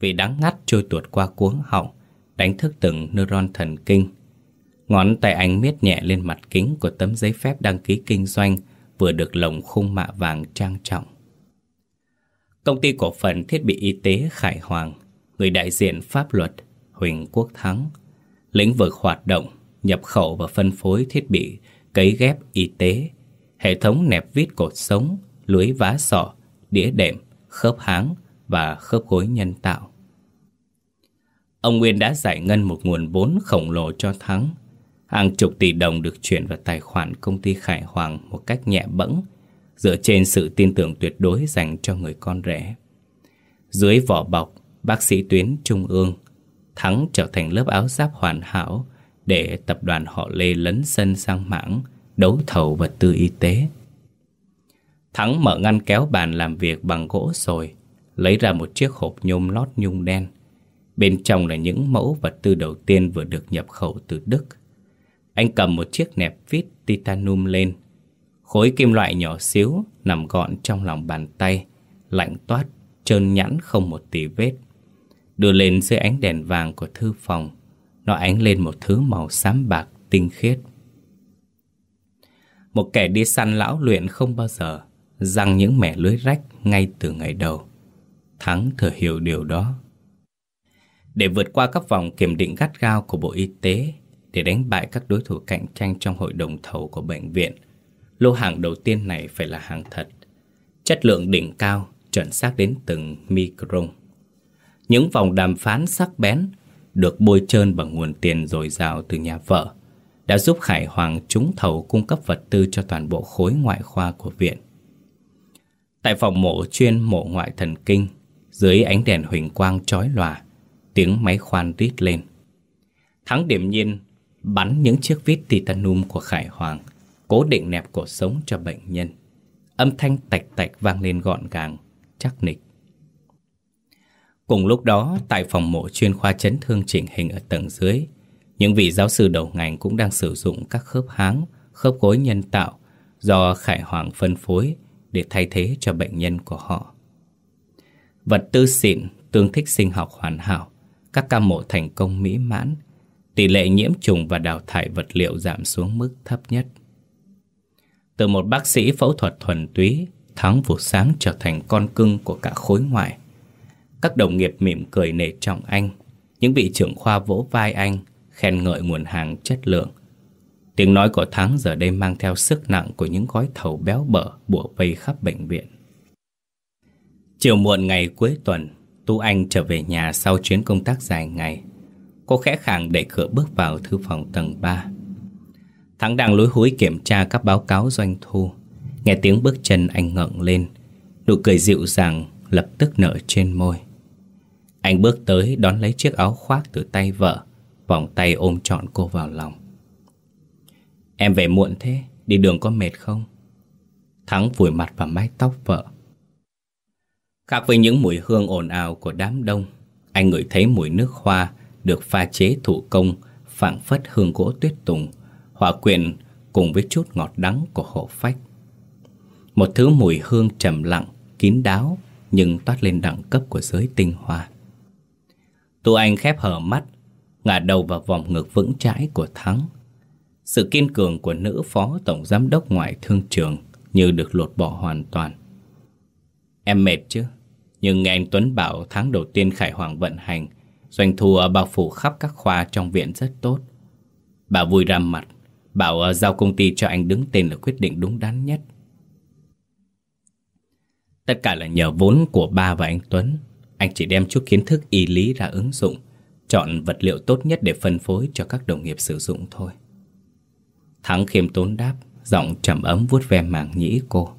vì đắng ngắt trôi tuột qua cuống họng, đánh thức từng neuron thần kinh. Ngón tay anh miết nhẹ lên mặt kính của tấm giấy phép đăng ký kinh doanh vừa được lồng khung mạ vàng trang trọng. Công ty cổ phần thiết bị y tế Khải Hoàng, người đại diện pháp luật Huỳnh Quốc Thắng, lĩnh vực hoạt động, nhập khẩu và phân phối thiết bị cấy ghép y tế, hệ thống nẹp vít cột sống, lưới vá sọ, đĩa đệm, khớp háng và khớp gối nhân tạo. Ông Nguyên đã giải ngân một nguồn vốn khổng lồ cho Thắng. Hàng chục tỷ đồng được chuyển vào tài khoản công ty Khải Hoàng một cách nhẹ bẫng, dựa trên sự tin tưởng tuyệt đối dành cho người con rể. Dưới vỏ bọc, bác sĩ tuyến trung ương, Thắng trở thành lớp áo giáp hoàn hảo để tập đoàn họ Lê lấn sân sang mảng đấu thầu vật tư y tế. Thắng mở ngăn kéo bàn làm việc bằng gỗ rồi lấy ra một chiếc hộp nhôm lót nhung đen. Bên trong là những mẫu vật tư đầu tiên vừa được nhập khẩu từ Đức. Anh cầm một chiếc nẹp vít titanium lên. Khối kim loại nhỏ xíu nằm gọn trong lòng bàn tay, lạnh toát, trơn nhẵn không một tì vết. Đưa lên dưới ánh đèn vàng của thư phòng, nó ánh lên một thứ màu xám bạc tinh khiết. Một kẻ đi săn lão luyện không bao giờ răng những mẻ lưới rách ngay từ ngày đầu. Thắng thừa hiểu điều đó. Để vượt qua các vòng kiểm định gắt gao của Bộ Y tế, để đánh bại các đối thủ cạnh tranh trong hội đồng thầu của bệnh viện, lô hàng đầu tiên này phải là hàng thật. Chất lượng đỉnh cao, chuẩn xác đến từng micron. Những vòng đàm phán sắc bén được bôi trơn bằng nguồn tiền dồi dào từ nhà vợ đã giúp Khải Hoàng trúng thầu cung cấp vật tư cho toàn bộ khối ngoại khoa của viện. Tại phòng mổ chuyên mổ ngoại thần kinh, dưới ánh đèn huỳnh quang chói lòa, tiếng máy khoan rít lên. Thắng điểm nhiên bắn những chiếc vít titanium của Khải Hoàng, cố định nẹp cổ sống cho bệnh nhân. Âm thanh tạch tạch vang lên gọn gàng, chắc nịch. Cùng lúc đó, tại phòng mổ chuyên khoa chấn thương chỉnh hình ở tầng dưới, những vị giáo sư đầu ngành cũng đang sử dụng các khớp háng, khớp gối nhân tạo do Khải Hoàng phân phối để thay thế cho bệnh nhân của họ. Vật tư xịn, tương thích sinh học hoàn hảo, các ca mổ thành công mỹ mãn, tỷ lệ nhiễm trùng và đào thải vật liệu giảm xuống mức thấp nhất. Từ một bác sĩ phẫu thuật thuần túy, Thắng vụ sáng trở thành con cưng của cả khối ngoại. Các đồng nghiệp mỉm cười nể trọng anh, những vị trưởng khoa vỗ vai anh, khen ngợi nguồn hàng chất lượng. Tiếng nói của Thắng giờ đây mang theo sức nặng của những gói thầu béo bở bủa vây khắp bệnh viện. Chiều muộn ngày cuối tuần, Tu Anh trở về nhà sau chuyến công tác dài ngày. Cô khẽ khàng đẩy cửa bước vào thư phòng tầng 3. Thắng đang lối húi kiểm tra các báo cáo doanh thu. Nghe tiếng bước chân anh ngẩng lên, nụ cười dịu dàng lập tức nở trên môi. Anh bước tới đón lấy chiếc áo khoác từ tay vợ Vòng tay ôm trọn cô vào lòng Em về muộn thế Đi đường có mệt không? Thắng vùi mặt vào mái tóc vợ Khác với những mùi hương ồn ào của đám đông Anh ngửi thấy mùi nước hoa Được pha chế thủ công phảng phất hương gỗ tuyết tùng Hòa quyện cùng với chút ngọt đắng của hộ phách. Một thứ mùi hương trầm lặng, kín đáo Nhưng toát lên đẳng cấp của giới tinh hoa. Tu Anh khép hờ mắt Ngả đầu vào vòng ngực vững chãi của Thắng. Sự kiên cường của nữ phó tổng giám đốc ngoại thương trường Như được lột bỏ hoàn toàn. Em mệt chứ? Nhưng nghe anh Tuấn bảo tháng đầu tiên Khải Hoàng vận hành, Doanh thu bao phủ khắp các khoa trong viện rất tốt. Bà vui ra mặt, Bảo ờ, giao công ty cho anh đứng tên là quyết định đúng đắn nhất. Tất cả là nhờ vốn của ba và anh Tuấn. Anh chỉ đem chút kiến thức y lý ra ứng dụng, Chọn vật liệu tốt nhất để phân phối cho các đồng nghiệp sử dụng thôi. Thắng khiêm tốn đáp, Giọng trầm ấm vuốt ve màng nhĩ cô.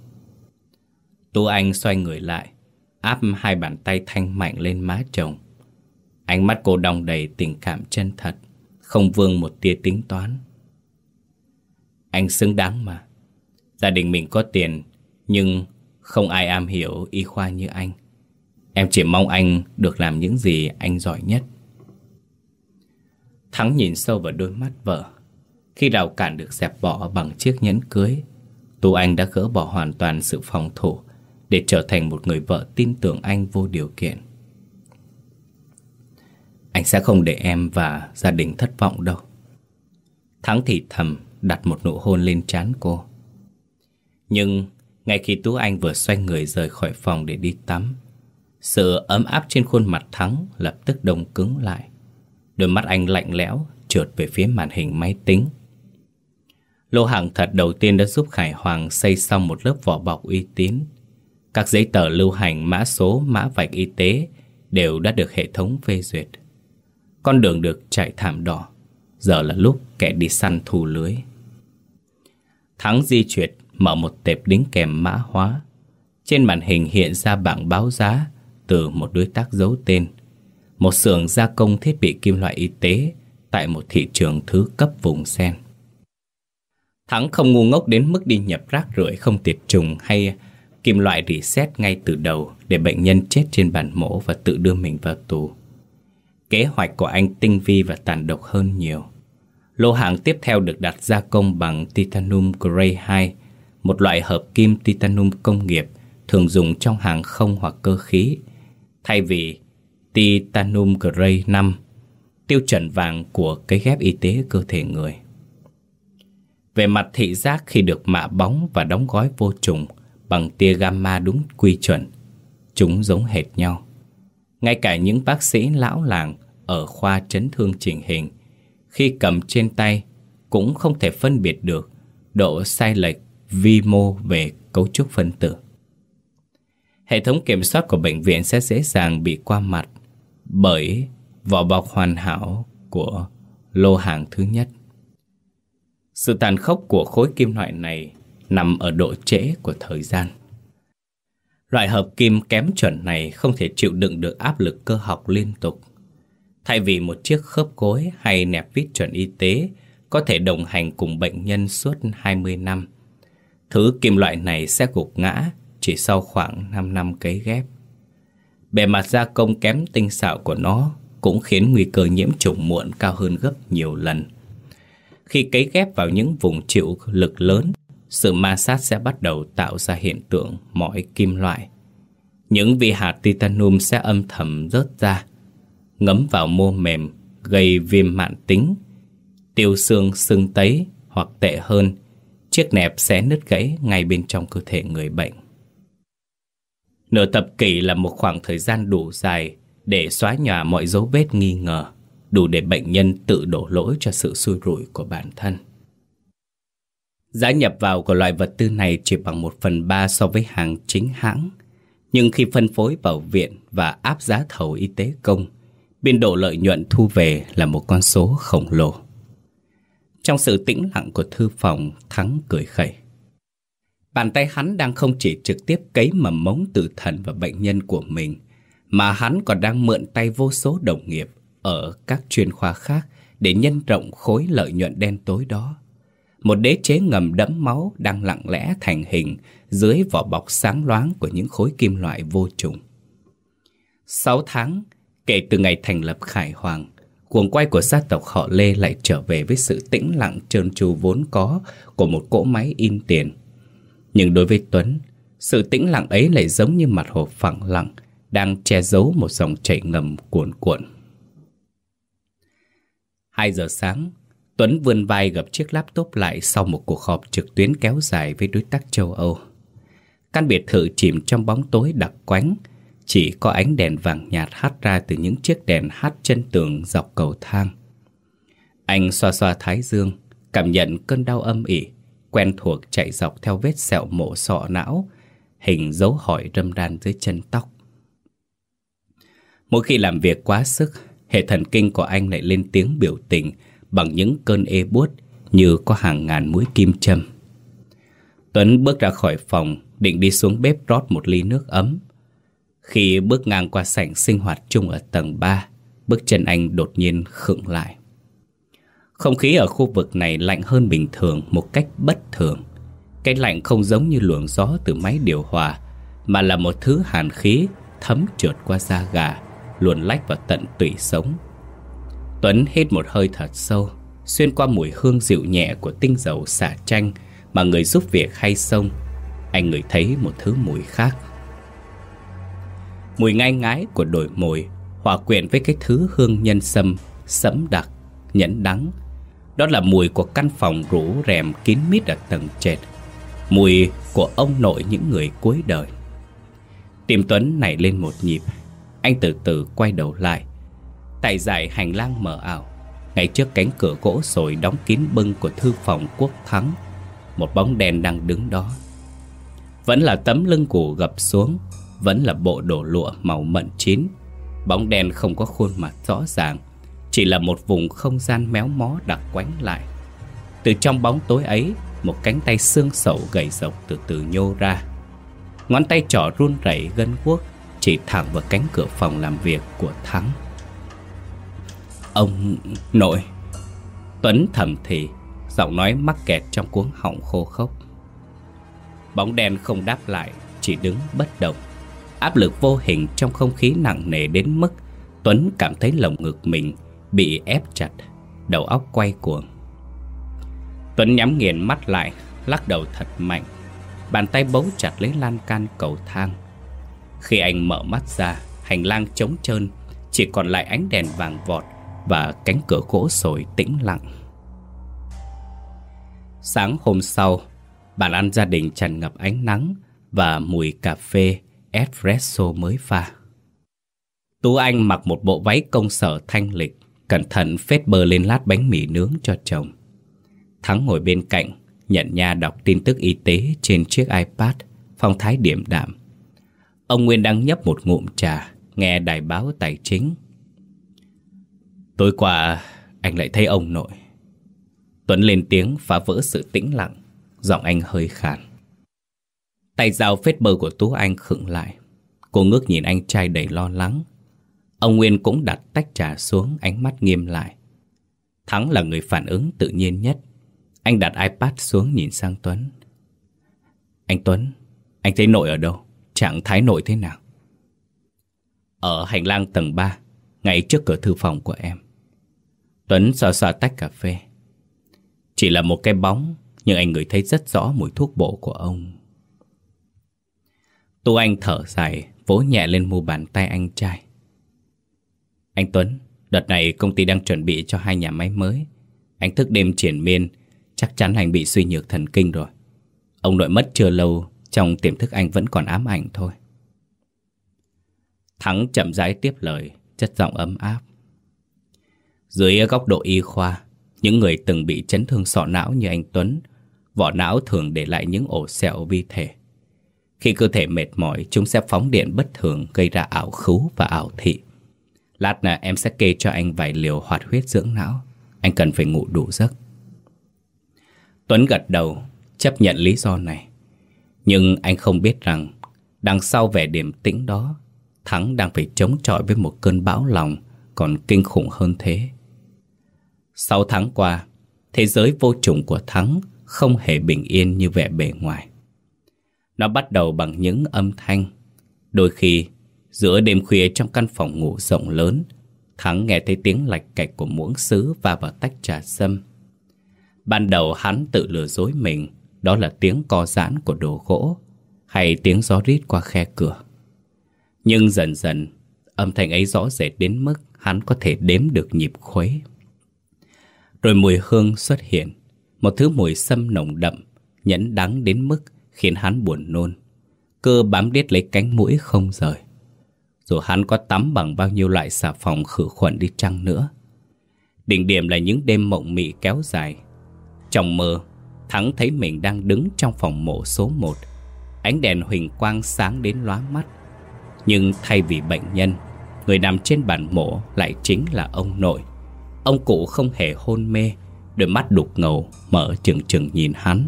Tú Anh xoay người lại, Áp hai bàn tay thanh mạnh lên má chồng. Ánh mắt cô đong đầy tình cảm chân thật, Không vương một tia tính toán. Anh xứng đáng mà. Gia đình mình có tiền, Nhưng không ai am hiểu y khoa như anh. Em chỉ mong anh được làm những gì anh giỏi nhất. Thắng nhìn sâu vào đôi mắt vợ. Khi rào cản được dẹp bỏ bằng chiếc nhẫn cưới, Tú Anh đã gỡ bỏ hoàn toàn sự phòng thủ. Để trở thành một người vợ tin tưởng anh vô điều kiện. Anh sẽ không để em và gia đình thất vọng đâu. Thắng thì thầm, đặt một nụ hôn lên trán cô. Nhưng ngay khi Tú Anh vừa xoay người rời khỏi phòng để đi tắm, Sự ấm áp trên khuôn mặt Thắng lập tức đông cứng lại. Đôi mắt anh lạnh lẽo trượt về phía màn hình máy tính. Lô hàng thật đầu tiên đã giúp Khải Hoàng xây xong một lớp vỏ bọc uy tín. Các giấy tờ lưu hành mã số, mã vạch y tế đều đã được hệ thống phê duyệt. Con đường được chạy thảm đỏ. Giờ là lúc kẻ đi săn thu lưới. Thắng di chuyển mở một tệp đính kèm mã hóa. Trên màn hình hiện ra bảng báo giá từ một đối tác giấu tên. Một xưởng gia công thiết bị kim loại y tế tại một thị trường thứ cấp vùng sen. Thắng không ngu ngốc đến mức đi nhập rác rưởi không tiệt trùng hay kim loại reset ngay từ đầu để bệnh nhân chết trên bàn mổ và tự đưa mình vào tù. Kế hoạch của anh tinh vi và tàn độc hơn nhiều. Lô hàng tiếp theo được đặt gia công bằng titanium gray 2, một loại hợp kim titanium công nghiệp thường dùng trong hàng không hoặc cơ khí, thay vì Titanium Gray 5, tiêu chuẩn vàng của cấy ghép y tế cơ thể người. Về mặt thị giác khi được mạ bóng và đóng gói vô trùng bằng tia gamma đúng quy chuẩn, chúng giống hệt nhau. Ngay cả những bác sĩ lão làng ở khoa chấn thương chỉnh hình, khi cầm trên tay cũng không thể phân biệt được độ sai lệch vi mô về cấu trúc phân tử. Hệ thống kiểm soát của bệnh viện sẽ dễ dàng bị qua mặt bởi vỏ bọc hoàn hảo của lô hàng thứ nhất. Sự tàn khốc của khối kim loại này nằm ở độ trễ của thời gian. Loại hợp kim kém chuẩn này không thể chịu đựng được áp lực cơ học liên tục. Thay vì một chiếc khớp gối hay nẹp vít chuẩn y tế có thể đồng hành cùng bệnh nhân suốt 20 năm, thứ kim loại này sẽ gục ngã chỉ sau khoảng 5 năm cấy ghép. Bề mặt gia công kém tinh xảo của nó cũng khiến nguy cơ nhiễm trùng muộn cao hơn gấp nhiều lần. Khi cấy ghép vào những vùng chịu lực lớn, sự ma sát sẽ bắt đầu tạo ra hiện tượng mỏi kim loại. Những vi hạt titanium sẽ âm thầm rớt ra, ngấm vào mô mềm, gây viêm mạn tính, tiêu xương sưng tấy hoặc tệ hơn, chiếc nẹp sẽ nứt gãy ngay bên trong cơ thể người bệnh. Nửa tập kỷ là một khoảng thời gian đủ dài để xóa nhòa mọi dấu vết nghi ngờ, đủ để bệnh nhân tự đổ lỗi cho sự xui rủi của bản thân. Giá nhập vào của loại vật tư này chỉ bằng một phần ba so với hàng chính hãng, nhưng khi phân phối vào viện và áp giá thầu y tế công, biên độ lợi nhuận thu về là một con số khổng lồ. Trong sự tĩnh lặng của thư phòng, Thắng cười khẩy. Bàn tay hắn đang không chỉ trực tiếp cấy mầm mống tử thần và bệnh nhân của mình, Mà hắn còn đang mượn tay vô số đồng nghiệp ở các chuyên khoa khác để nhân rộng khối lợi nhuận đen tối đó. Một đế chế ngầm đẫm máu đang lặng lẽ thành hình dưới vỏ bọc sáng loáng của những khối kim loại vô trùng. Sáu tháng kể từ ngày thành lập Khải Hoàng, cuồng quay của gia tộc họ Lê lại trở về với sự tĩnh lặng trơn tru vốn có của một cỗ máy in tiền. Nhưng đối với Tuấn, sự tĩnh lặng ấy lại giống như mặt hồ phẳng lặng đang che giấu một dòng chảy ngầm cuồn cuộn. Hai giờ sáng, Tuấn vươn vai gặp chiếc laptop lại sau một cuộc họp trực tuyến kéo dài với đối tác châu Âu. Căn biệt thự chìm trong bóng tối đặc quánh, chỉ có ánh đèn vàng nhạt hắt ra từ những chiếc đèn hắt chân tường dọc cầu thang. Anh xoa xoa thái dương, cảm nhận cơn đau âm ỉ, quen thuộc chạy dọc theo vết sẹo mổ sọ não, hình dấu hỏi râm ran dưới chân tóc. Mỗi khi làm việc quá sức, hệ thần kinh của anh lại lên tiếng biểu tình bằng những cơn ê buốt như có hàng ngàn mũi kim châm. Tuấn bước ra khỏi phòng, định đi xuống bếp rót một ly nước ấm. Khi bước ngang qua sảnh sinh hoạt chung ở tầng 3, bước chân anh đột nhiên khựng lại. Không khí ở khu vực này lạnh hơn bình thường một cách bất thường. Cái lạnh không giống như luồng gió từ máy điều hòa, mà là một thứ hàn khí thấm trượt qua da gà, luồn lách vào tận tủy sống. Tuấn hít một hơi thật sâu, xuyên qua mùi hương dịu nhẹ của tinh dầu xả chanh mà người giúp việc hay xông. Anh ngửi thấy một thứ mùi khác. Mùi ngai ngái của đồi mồi hòa quyện với cái thứ hương nhân sâm, sẫm đặc, nhẫn đắng. Đó là mùi của căn phòng rủ rèm kín mít ở tầng trệt. Mùi của ông nội những người cuối đời. Tim Tuấn nảy lên một nhịp. Anh từ từ quay đầu lại Tại dải hành lang mở ảo, Ngay trước cánh cửa gỗ sồi đóng kín bưng của thư phòng quốc thắng, Một bóng đèn đang đứng đó. Vẫn là tấm lưng củ gập xuống, Vẫn là bộ đồ lụa màu mận chín. Bóng đèn không có khuôn mặt rõ ràng, Chỉ là một vùng không gian méo mó đặc quánh lại. Từ trong bóng tối ấy, Một cánh tay xương sầu gầy rộc từ từ nhô ra. Ngón tay trỏ run rẩy gân guốc, Chỉ thẳng vào cánh cửa phòng làm việc của Thắng. Ông nội. Tuấn thầm thì, Giọng nói mắc kẹt trong cuống họng khô khốc. Bóng đen không đáp lại, Chỉ đứng bất động. Áp lực vô hình trong không khí nặng nề đến mức Tuấn cảm thấy lồng ngực mình Bị ép chặt, Đầu óc quay cuồng. Tuấn nhắm nghiền mắt lại, Lắc đầu thật mạnh. Bàn tay bấu chặt lấy lan can cầu thang. Khi anh mở mắt ra, Hành lang trống trơn, Chỉ còn lại ánh đèn vàng vọt và cánh cửa gỗ sồi tĩnh lặng. Sáng hôm sau, bàn ăn gia đình tràn ngập ánh nắng và mùi cà phê espresso mới pha. Tú Anh mặc một bộ váy công sở thanh lịch, cẩn thận phết bơ lên lát bánh mì nướng cho chồng. Thắng ngồi bên cạnh, nhận nha đọc tin tức y tế trên chiếc iPad, phong thái điểm đạm. Ông Nguyên đang nhấp một ngụm trà, nghe đài báo tài chính. Tối qua, anh lại thấy ông nội. Tuấn lên tiếng phá vỡ sự tĩnh lặng, Giọng anh hơi khàn. Tay dao phết bơ của Tú Anh khựng lại. Cô ngước nhìn anh trai đầy lo lắng. Ông Nguyên cũng đặt tách trà xuống, Ánh mắt nghiêm lại. Thắng là người phản ứng tự nhiên nhất. Anh đặt iPad xuống nhìn sang Tuấn. Anh Tuấn, Anh thấy nội ở đâu? Trạng thái nội thế nào? Ở hành lang tầng 3 Ngay trước cửa thư phòng của em. Tuấn sợ sợ tách cà phê. Chỉ là một cái bóng, Nhưng anh ngửi thấy rất rõ mùi thuốc bộ của ông. Tu Anh thở dài, Vỗ nhẹ lên mu bàn tay anh trai. Anh Tuấn, Đợt này công ty đang chuẩn bị cho hai nhà máy mới. Anh thức đêm triển miên, Chắc chắn anh bị suy nhược thần kinh rồi. Ông nội mất chưa lâu, Trong tiềm thức anh vẫn còn ám ảnh thôi. Thắng chậm rãi tiếp lời, Chất giọng ấm áp dưới góc độ y khoa, những người từng bị chấn thương sọ não như anh Tuấn, vỏ não thường để lại những ổ sẹo vi thể. Khi cơ thể mệt mỏi, chúng sẽ phóng điện bất thường gây ra ảo khứu và ảo thị. Lát nữa em sẽ kê cho anh vài liều hoạt huyết dưỡng não. Anh cần phải ngủ đủ giấc. Tuấn gật đầu, chấp nhận lý do này. Nhưng anh không biết rằng, đằng sau vẻ điềm tĩnh đó, Thắng đang phải chống chọi với một cơn bão lòng còn kinh khủng hơn thế. Sáu tháng qua, thế giới vô trùng của Thắng không hề bình yên như vẻ bề ngoài. Nó bắt đầu bằng những âm thanh. Đôi khi, giữa đêm khuya trong căn phòng ngủ rộng lớn, Thắng nghe thấy tiếng lạch cạch của muỗng sứ và vào tách trà sâm. Ban đầu hắn tự lừa dối mình, đó là tiếng co giãn của đồ gỗ, hay tiếng gió rít qua khe cửa. Nhưng dần dần, âm thanh ấy rõ rệt đến mức hắn có thể đếm được nhịp khuấy. Rồi mùi hương xuất hiện, một thứ mùi sâm nồng đậm, nhẫn đắng đến mức khiến hắn buồn nôn. Cơ bám đết lấy cánh mũi không rời. Dù hắn có tắm bằng bao nhiêu loại xà phòng khử khuẩn đi chăng nữa. Đỉnh điểm là những đêm mộng mị kéo dài. Trong mơ, Thắng thấy mình đang đứng trong phòng mổ số 1. Ánh đèn huỳnh quang sáng đến lóa mắt. Nhưng thay vì bệnh nhân, người nằm trên bàn mổ lại chính là ông nội. Ông cụ không hề hôn mê, đôi mắt đục ngầu mở chừng chừng nhìn hắn.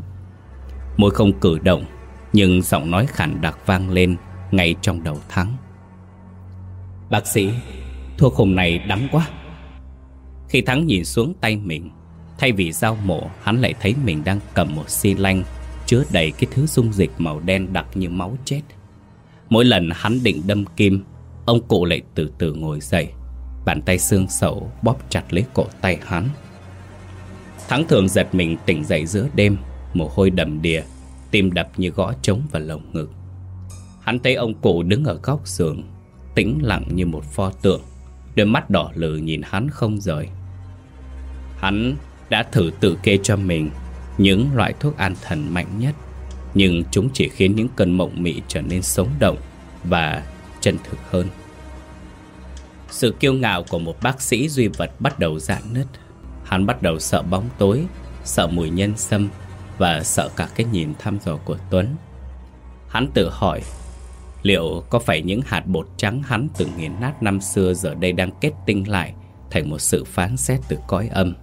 Môi không cử động, nhưng giọng nói khản đặc vang lên ngay trong đầu Thắng. Bác sĩ, thuốc hôm này đắng quá. Khi Thắng nhìn xuống tay mình, thay vì dao mổ, hắn lại thấy mình đang cầm một xi lanh chứa đầy cái thứ dung dịch màu đen đặc như máu chết. Mỗi lần hắn định đâm kim, ông cụ lại từ từ ngồi dậy, bàn tay xương sầu bóp chặt lấy cổ tay hắn. Thắng thường giật mình tỉnh dậy giữa đêm, mồ hôi đầm đìa, tim đập như gõ trống vào lồng ngực. Hắn thấy ông cụ đứng ở góc giường, tĩnh lặng như một pho tượng, đôi mắt đỏ lừ nhìn hắn không rời. Hắn đã thử tự kê cho mình những loại thuốc an thần mạnh nhất, nhưng chúng chỉ khiến những cơn mộng mị trở nên sống động và chân thực hơn. Sự kiêu ngạo của một bác sĩ duy vật bắt đầu dạn nứt. Hắn bắt đầu sợ bóng tối, sợ mùi nhân sâm và sợ cả cái nhìn thăm dò của Tuấn. Hắn tự hỏi, liệu có phải những hạt bột trắng hắn từng nghiền nát năm xưa giờ đây đang kết tinh lại thành một sự phán xét từ cõi âm?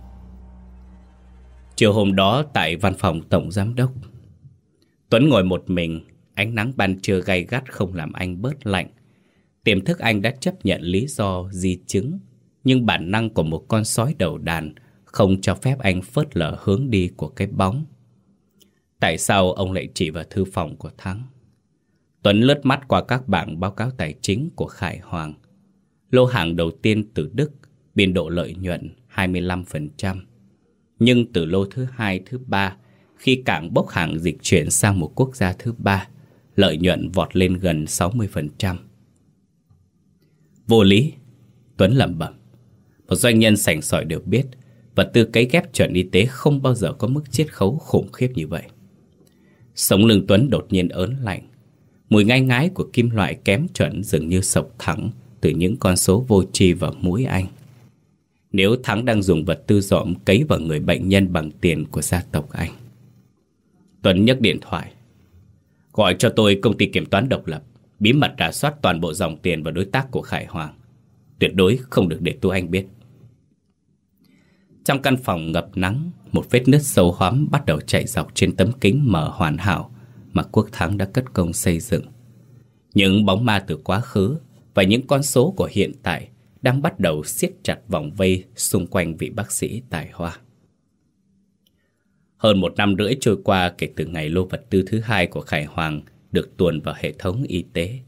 Chiều hôm đó tại văn phòng tổng giám đốc, Tuấn ngồi một mình, ánh nắng ban trưa gay gắt không làm anh bớt lạnh. Tiềm thức anh đã chấp nhận lý do di chứng, nhưng bản năng của một con sói đầu đàn không cho phép anh phớt lờ hướng đi của cái bóng. Tại sao ông lại chỉ vào thư phòng của Thắng? Tuấn lướt mắt qua các bảng báo cáo tài chính của Khải Hoàng. Lô hàng đầu tiên từ Đức, biên độ lợi nhuận 25%. Nhưng từ lô thứ hai, thứ ba, khi cảng bốc hàng dịch chuyển sang một quốc gia thứ ba, lợi nhuận vọt lên gần 60%. Vô lý, Tuấn lẩm bẩm. Một doanh nhân sành sỏi đều biết, vật tư cấy ghép chuẩn y tế không bao giờ có mức chiết khấu khủng khiếp như vậy. Sống lưng Tuấn đột nhiên ớn lạnh. Mùi ngai ngái của kim loại kém chuẩn dường như sộc thẳng từ những con số vô tri vào mũi anh. Nếu Thắng đang dùng vật tư dọm cấy vào người bệnh nhân bằng tiền của gia tộc anh. Tuấn nhấc điện thoại. Gọi cho tôi công ty kiểm toán độc lập, bí mật rà soát toàn bộ dòng tiền và đối tác của Khải Hoàng. Tuyệt đối không được để tu anh biết. Trong căn phòng ngập nắng, một vết nứt sâu hoắm bắt đầu chạy dọc trên tấm kính mở hoàn hảo mà Quốc Thắng đã cất công xây dựng. Những bóng ma từ quá khứ và những con số của hiện tại đang bắt đầu siết chặt vòng vây xung quanh vị bác sĩ tài hoa. Hơn một năm rưỡi trôi qua kể từ ngày lô vật tư thứ hai của Khải Hoàng được tuồn vào hệ thống y tế.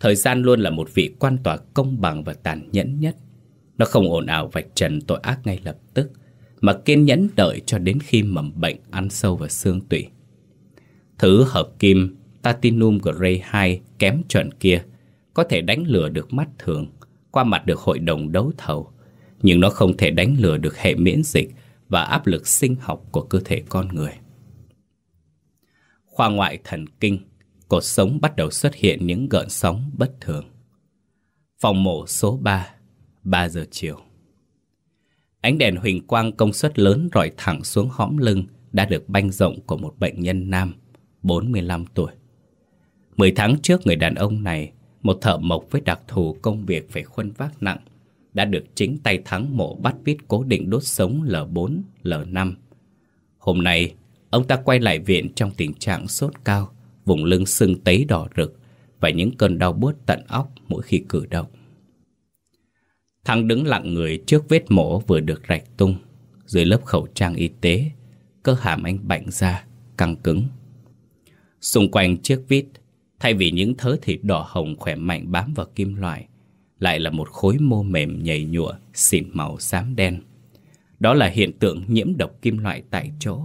Thời gian luôn là một vị quan tòa công bằng và tàn nhẫn nhất. Nó không ồn ào vạch trần tội ác ngay lập tức, mà kiên nhẫn đợi cho đến khi mầm bệnh ăn sâu vào xương tủy. Thứ hợp kim Platinum Grey 2 kém chuẩn kia có thể đánh lừa được mắt thường, qua mặt được hội đồng đấu thầu, nhưng nó không thể đánh lừa được hệ miễn dịch và áp lực sinh học của cơ thể con người. Khoa ngoại thần kinh, cột sống bắt đầu xuất hiện những gợn sóng bất thường. Phòng mổ số 3, 3 giờ chiều. Ánh đèn huỳnh quang công suất lớn rọi thẳng xuống hõm lưng đã được banh rộng của một bệnh nhân nam, 45 tuổi. Mười tháng trước người đàn ông này, một thợ mộc với đặc thù công việc phải khuân vác nặng, đã được chính tay thắng mổ bắt vít cố định đốt sống L4, L5. Hôm nay, ông ta quay lại viện trong tình trạng sốt cao, vùng lưng sưng tấy đỏ rực và những cơn đau buốt tận óc mỗi khi cử động. Thắng đứng lặng người trước vết mổ vừa được rạch tung, dưới lớp khẩu trang y tế, cơ hàm anh bạnh ra, căng cứng. Xung quanh chiếc vít, thay vì những thớ thịt đỏ hồng khỏe mạnh bám vào kim loại, lại là một khối mô mềm nhầy nhụa, xịn màu xám đen. Đó là hiện tượng nhiễm độc kim loại tại chỗ.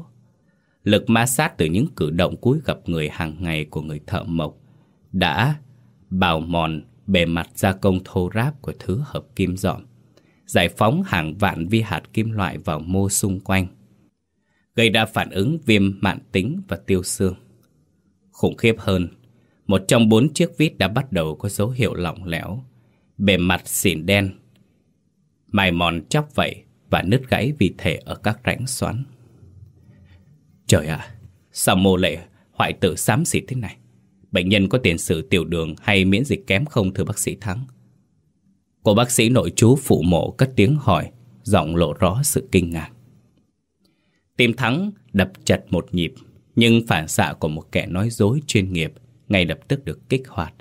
Lực ma sát từ những cử động cúi gặp người hàng ngày của người thợ mộc đã bào mòn bề mặt gia công thô ráp của thứ hợp kim dọn, giải phóng hàng vạn vi hạt kim loại vào mô xung quanh, gây ra phản ứng viêm mạn tính và tiêu xương. Khủng khiếp hơn, một trong bốn chiếc vít đã bắt đầu có dấu hiệu lỏng lẻo, bề mặt xỉn đen, mài mòn chóc vậy và nứt gãy vì thể ở các rãnh xoắn. Trời ạ, sao mô lệ hoại tử xám xịt thế này? Bệnh nhân có tiền sử tiểu đường hay miễn dịch kém không thưa bác sĩ Thắng? Cô bác sĩ nội chú phụ mộ cất tiếng hỏi, giọng lộ rõ sự kinh ngạc. Tim Thắng đập chặt một nhịp, nhưng phản xạ của một kẻ nói dối chuyên nghiệp ngay lập tức được kích hoạt.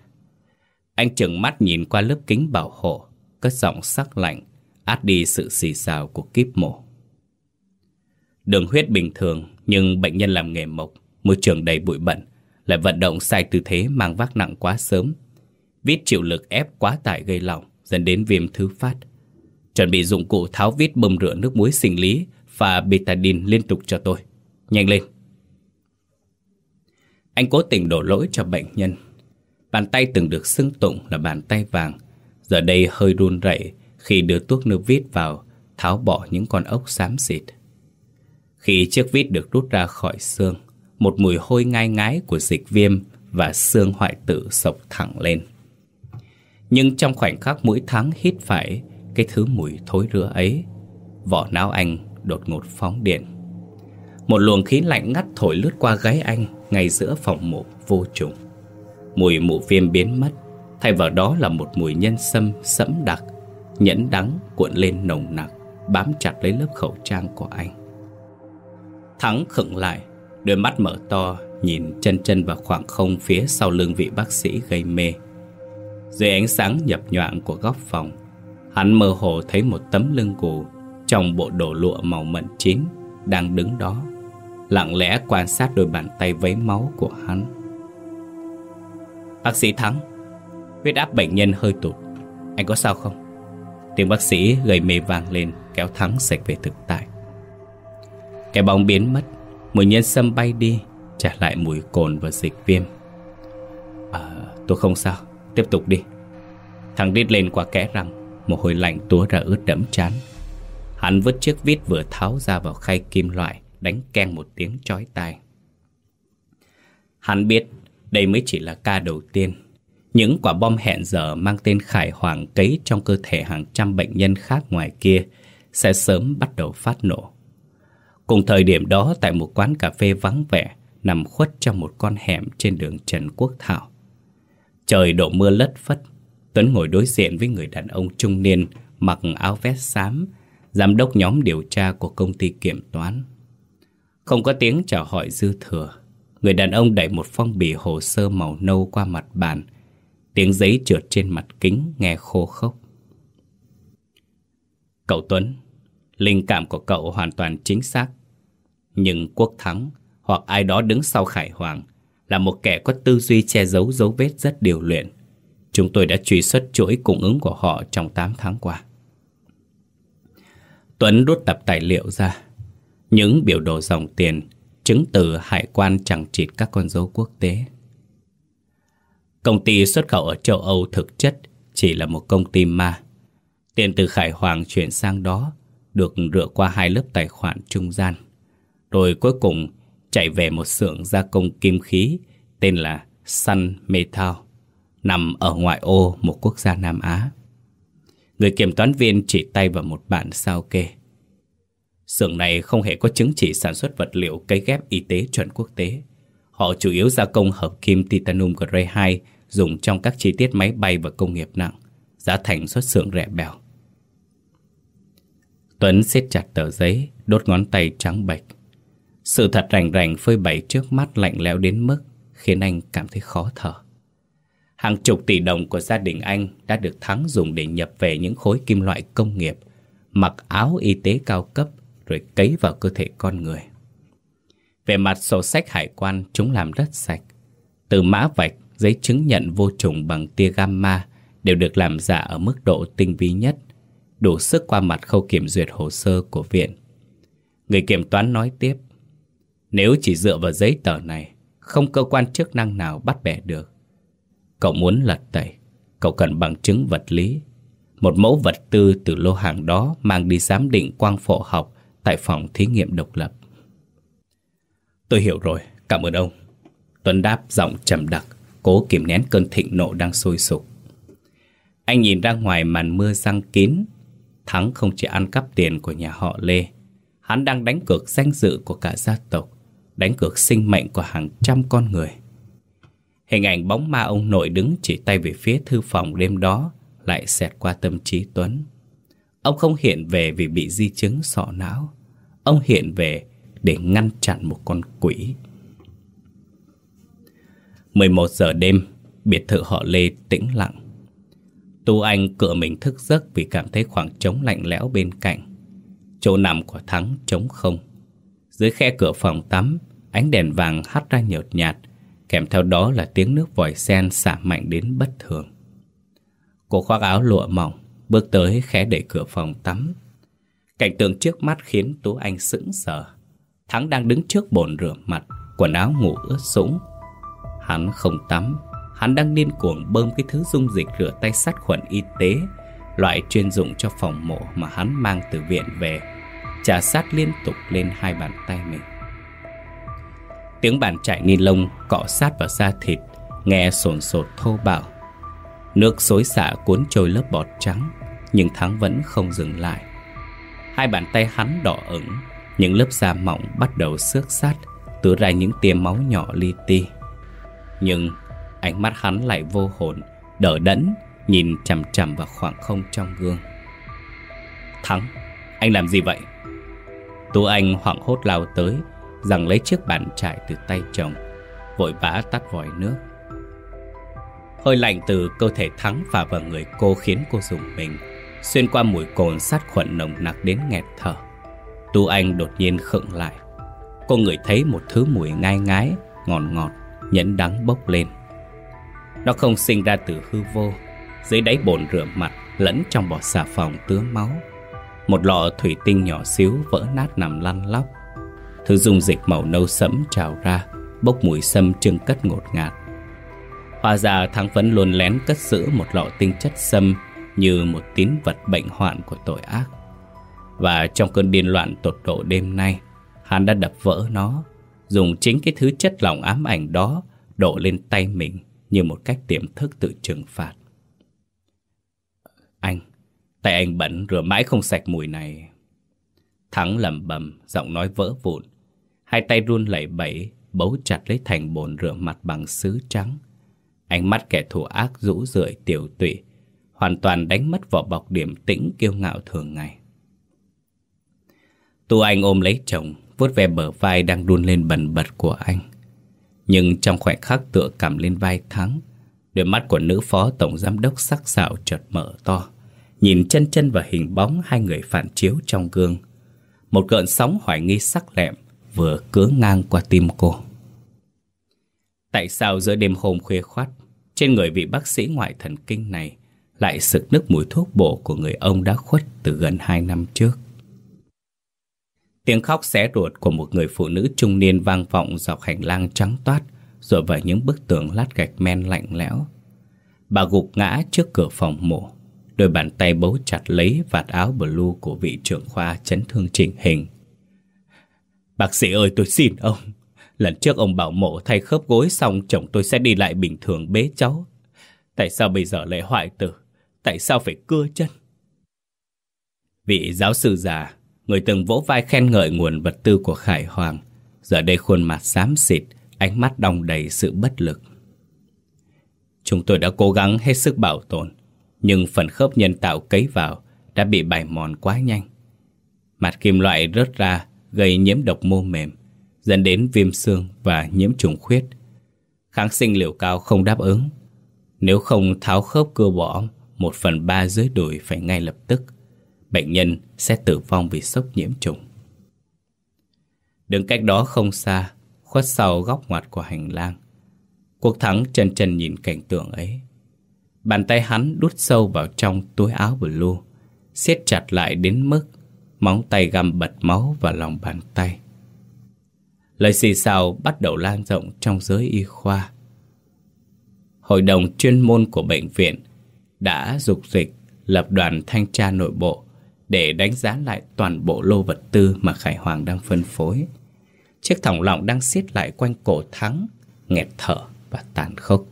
Anh chừng mắt nhìn qua lớp kính bảo hộ, cất giọng sắc lạnh, át đi sự xì xào của kíp mổ. Đường huyết bình thường, nhưng bệnh nhân làm nghề mộc, môi trường đầy bụi bẩn, lại vận động sai tư thế mang vác nặng quá sớm. Vít chịu lực ép quá tải gây lỏng, dẫn đến viêm thứ phát. Chuẩn bị dụng cụ tháo vít bơm rửa nước muối sinh lý và betadine liên tục cho tôi. Nhanh lên. Anh cố tình đổ lỗi cho bệnh nhân. Bàn tay từng được xưng tụng là bàn tay vàng, giờ đây hơi run rẩy khi đưa tuốc nước vít vào, tháo bỏ những con ốc xám xịt. Khi chiếc vít được rút ra khỏi xương, một mùi hôi ngai ngái của dịch viêm và xương hoại tử sộc thẳng lên. Nhưng trong khoảnh khắc mũi thắng hít phải cái thứ mùi thối rữa ấy, vỏ não anh đột ngột phóng điện. Một luồng khí lạnh ngắt thổi lướt qua gáy anh ngay giữa phòng mổ vô trùng. Mùi mụ viêm biến mất, thay vào đó là một mùi nhân sâm sẫm đặc, nhẫn đắng cuộn lên nồng nặc, bám chặt lấy lớp khẩu trang của anh. Thắng khựng lại, đôi mắt mở to, nhìn chân chân vào khoảng không phía sau lưng vị bác sĩ gây mê. Dưới ánh sáng nhập nhoạng của góc phòng, hắn mơ hồ thấy một tấm lưng gù trong bộ đồ lụa màu mận chín đang đứng đó, lặng lẽ quan sát đôi bàn tay vấy máu của hắn. Bác sĩ Thắng, huyết áp bệnh nhân hơi tụt, anh có sao không? Tiếng bác sĩ gầy mê vang lên kéo Thắng sạch về thực tại. Cái bóng biến mất, Mùi nhân sâm bay đi, Trả lại mùi cồn và dịch viêm. À tôi không sao, Tiếp tục đi. Thằng đít lên qua kẽ răng Một hồi lạnh túa ra ướt đẫm chán. Hắn vứt chiếc vít vừa tháo ra vào khay kim loại, Đánh keng một tiếng chói tai. Hắn biết đây mới chỉ là ca đầu tiên. Những quả bom hẹn giờ mang tên Khải Hoàng cấy trong cơ thể hàng trăm bệnh nhân khác ngoài kia Sẽ sớm bắt đầu phát nổ. Cùng thời điểm đó, tại một quán cà phê vắng vẻ, Nằm khuất trong một con hẻm trên đường Trần Quốc Thảo. Trời đổ mưa lất phất. Tuấn ngồi đối diện với người đàn ông trung niên, Mặc áo vest xám, Giám đốc nhóm điều tra của công ty kiểm toán. Không có tiếng chào hỏi dư thừa, Người đàn ông đẩy một phong bì hồ sơ màu nâu qua mặt bàn. Tiếng giấy trượt trên mặt kính nghe khô khốc. Cậu Tuấn, Linh cảm của cậu hoàn toàn chính xác nhưng Quốc Thắng hoặc ai đó đứng sau Khải Hoàng là một kẻ có tư duy che giấu dấu vết rất điều luyện. Chúng tôi đã truy xuất chuỗi cung ứng của họ trong 8 tháng qua. Tuấn rút tập tài liệu ra. Những biểu đồ dòng tiền, chứng từ hải quan chẳng chịt các con dấu quốc tế. Công ty xuất khẩu ở châu Âu thực chất chỉ là một công ty ma. Tiền từ Khải Hoàng chuyển sang đó được rửa qua hai lớp tài khoản trung gian. Rồi cuối cùng chạy về một xưởng gia công kim khí tên là Sun Metal, nằm ở ngoại ô một quốc gia Nam Á. Người kiểm toán viên chỉ tay vào một bản sao kê. Xưởng này không hề có chứng chỉ sản xuất vật liệu cấy ghép y tế chuẩn quốc tế. Họ chủ yếu gia công hợp kim titanium Grade 2 dùng trong các chi tiết máy bay và công nghiệp nặng. Giá thành xuất xưởng rẻ bèo. Tuấn siết chặt tờ giấy, đốt ngón tay trắng bệch. Sự thật rành rành phơi bày trước mắt lạnh lẽo đến mức khiến anh cảm thấy khó thở. Hàng chục tỷ đồng của gia đình anh đã được Thắng dùng để nhập về những khối kim loại công nghiệp, mặc áo y tế cao cấp rồi cấy vào cơ thể con người. Về mặt sổ sách hải quan, chúng làm rất sạch. Từ mã vạch, giấy chứng nhận vô trùng bằng tia gamma đều được làm giả ở mức độ tinh vi nhất, đủ sức qua mặt khâu kiểm duyệt hồ sơ của viện. Người kiểm toán nói tiếp, nếu chỉ dựa vào giấy tờ này, không cơ quan chức năng nào bắt bẻ được. Cậu muốn lật tẩy, cậu cần bằng chứng vật lý. Một mẫu vật tư từ lô hàng đó mang đi giám định quang phổ học tại phòng thí nghiệm độc lập. Tôi hiểu rồi, cảm ơn ông. Tuấn đáp giọng trầm đặc, cố kìm nén cơn thịnh nộ đang sôi sục. Anh nhìn ra ngoài màn mưa răng kín. Thắng không chỉ ăn cắp tiền của nhà họ Lê. Hắn đang đánh cược danh dự của cả gia tộc, đánh cược sinh mệnh của hàng trăm con người. Hình ảnh bóng ma ông nội đứng chỉ tay về phía thư phòng đêm đó lại xẹt qua tâm trí Tuấn. Ông không hiện về vì bị di chứng sọ não. Ông hiện về để ngăn chặn một con quỷ. 11 giờ đêm, biệt thự họ Lê tĩnh lặng. Tu Anh cựa mình thức giấc vì cảm thấy khoảng trống lạnh lẽo bên cạnh. Chỗ nằm của Thắng trống không. Dưới khe cửa phòng tắm, ánh đèn vàng hắt ra nhợt nhạt, kèm theo đó là tiếng nước vòi sen xả mạnh đến bất thường. Cô khoác áo lụa mỏng, bước tới khẽ đẩy cửa phòng tắm. Cảnh tượng trước mắt khiến Tú Anh sững sờ. Thắng đang đứng trước bồn rửa mặt, quần áo ngủ ướt sũng. Hắn không tắm, hắn đang điên cuồng bơm cái thứ dung dịch rửa tay sát khuẩn y tế, loại chuyên dụng cho phòng mổ mà hắn mang từ viện về, trà sát liên tục lên hai bàn tay mình. Tiếng bàn chải ni lông cọ sát vào da thịt, nghe sồn sột thô bạo. Nước xối xả cuốn trôi lớp bọt trắng, nhưng Thắng vẫn không dừng lại. Hai bàn tay hắn đỏ ửng, những lớp da mỏng bắt đầu xước sát, tứa ra những tia máu nhỏ li ti. Nhưng ánh mắt hắn lại vô hồn, đỡ đẫn, nhìn chằm chằm vào khoảng không trong gương. Thắng, anh làm gì vậy? Tú Anh hoảng hốt lao tới, rằng lấy chiếc bàn chải từ tay chồng, vội vã tắt vòi nước. Hơi lạnh từ cơ thể Thắng và vào người cô khiến cô dùng mình, xuyên qua mùi cồn sát khuẩn nồng nặc đến nghẹt thở. Tu Anh đột nhiên khựng lại. Cô ngửi thấy một thứ mùi ngai ngái, ngọt ngọt, nhẫn đắng bốc lên. Nó không sinh ra từ hư vô, dưới đáy bồn rửa mặt lẫn trong bọt xà phòng tứa máu. Một lọ thủy tinh nhỏ xíu vỡ nát nằm lăn lóc. Thứ dung dịch màu nâu sẫm trào ra, bốc mùi sâm trưng cất ngột ngạt. Hóa ra Thắng vẫn luôn lén cất giữ một lọ tinh chất sâm như một tín vật bệnh hoạn của tội ác. Và trong cơn điên loạn tột độ đêm nay, hắn đã đập vỡ nó, dùng chính cái thứ chất lỏng ám ảnh đó đổ lên tay mình như một cách tiềm thức tự trừng phạt. Anh, tay anh bẩn rửa mãi không sạch mùi này. Thắng lẩm bẩm, giọng nói vỡ vụn. Hai tay run lẩy bẩy, bấu chặt lấy thành bồn rửa mặt bằng sứ trắng. Ánh mắt kẻ thù ác rũ rượi tiểu tụy, hoàn toàn đánh mất vỏ bọc điểm tĩnh kiêu ngạo thường ngày. Tu Anh ôm lấy chồng, vuốt ve bờ vai đang đun lên bần bật của anh. Nhưng trong khoảnh khắc tựa cầm lên vai Thắng, đôi mắt của nữ phó tổng giám đốc sắc sảo chợt mở to, nhìn chân chân và hình bóng hai người phản chiếu trong gương. Một cơn sóng hoài nghi sắc lẹm vừa cứa ngang qua tim cô. Tại sao giữa đêm hôm khuya khoát, trên người vị bác sĩ ngoại thần kinh này lại sực nức mùi thuốc bổ của người ông đã khuất từ gần hai năm trước? Tiếng khóc xé ruột của một người phụ nữ trung niên vang vọng dọc hành lang trắng toát, rồi vào những bức tường lát gạch men lạnh lẽo. Bà gục ngã trước cửa phòng mổ, đôi bàn tay bấu chặt lấy vạt áo blue của vị trưởng khoa chấn thương chỉnh hình. Bác sĩ ơi tôi xin ông, lần trước ông bảo mộ thay khớp gối xong chồng tôi sẽ đi lại bình thường bế cháu. Tại sao bây giờ lại hoại tử? Tại sao phải cưa chân? Vị giáo sư già Người từng vỗ vai khen ngợi nguồn vật tư của Khải Hoàng Giờ đây khuôn mặt xám xịt Ánh mắt đong đầy sự bất lực Chúng tôi đã cố gắng hết sức bảo tồn Nhưng phần khớp nhân tạo cấy vào Đã bị bài mòn quá nhanh Mặt kim loại rớt ra Gây nhiễm độc mô mềm Dẫn đến viêm xương và nhiễm trùng khuyết Kháng sinh liều cao không đáp ứng Nếu không tháo khớp cơ bỏ một phần ba dưới đùi phải ngay lập tức, bệnh nhân sẽ tử vong vì sốc nhiễm trùng. Đứng cách đó không xa, khuất sau góc ngoặt của hành lang. Quốc thắng chân chân nhìn cảnh tượng ấy. Bàn tay hắn đút sâu vào trong túi áo blue, siết chặt lại đến mức móng tay găm bật máu vào lòng bàn tay. Lời xì xào bắt đầu lan rộng trong giới y khoa. Hội đồng chuyên môn của bệnh viện đã dục dịch lập đoàn thanh tra nội bộ để đánh giá lại toàn bộ lô vật tư mà Khải Hoàng đang phân phối. Chiếc thòng lọng đang siết lại quanh cổ Thắng, nghẹt thở và tàn khốc.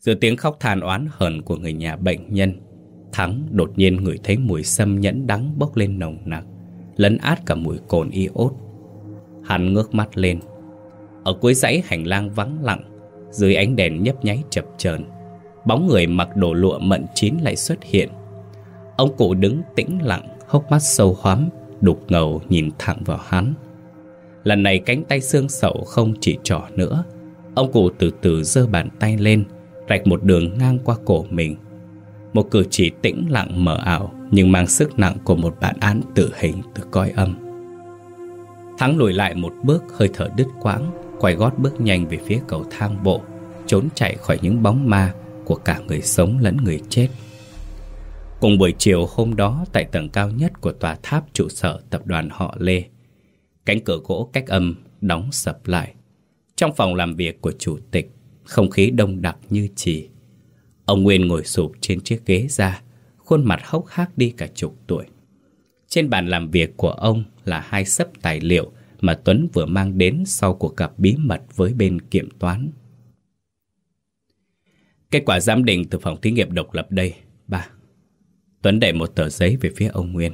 Giữa tiếng khóc than oán hờn của người nhà bệnh nhân, Thắng đột nhiên ngửi thấy mùi xâm nhẫn đắng bốc lên nồng nặc, lấn át cả mùi cồn iốt. Hắn ngước mắt lên. Ở cuối dãy hành lang vắng lặng, dưới ánh đèn nhấp nháy chập chờn, bóng người mặc đồ lụa mận chín lại xuất hiện. Ông cụ đứng tĩnh lặng, hốc mắt sâu hoắm, đục ngầu nhìn thẳng vào hắn. Lần này cánh tay xương sậu không chỉ trỏ nữa. Ông cụ từ từ giơ bàn tay lên, rạch một đường ngang qua cổ mình. Một cử chỉ tĩnh lặng mờ ảo nhưng mang sức nặng của một bản án tử hình từ coi âm. Thắng lùi lại một bước hơi thở đứt quãng, quay gót bước nhanh về phía cầu thang bộ, trốn chạy khỏi những bóng ma của cả người sống lẫn người chết. Cùng buổi chiều hôm đó tại tầng cao nhất của tòa tháp trụ sở tập đoàn họ Lê, cánh cửa gỗ cách âm đóng sập lại. Trong phòng làm việc của chủ tịch, không khí đông đặc như chỉ. Ông Nguyên ngồi sụp trên chiếc ghế ra, khuôn mặt hốc hác đi cả chục tuổi. Trên bàn làm việc của ông là hai sấp tài liệu mà Tuấn vừa mang đến sau cuộc gặp bí mật với bên kiểm toán. Kết quả giám định từ phòng thí nghiệm độc lập đây, ba. Tuấn đẩy một tờ giấy về phía ông Nguyên.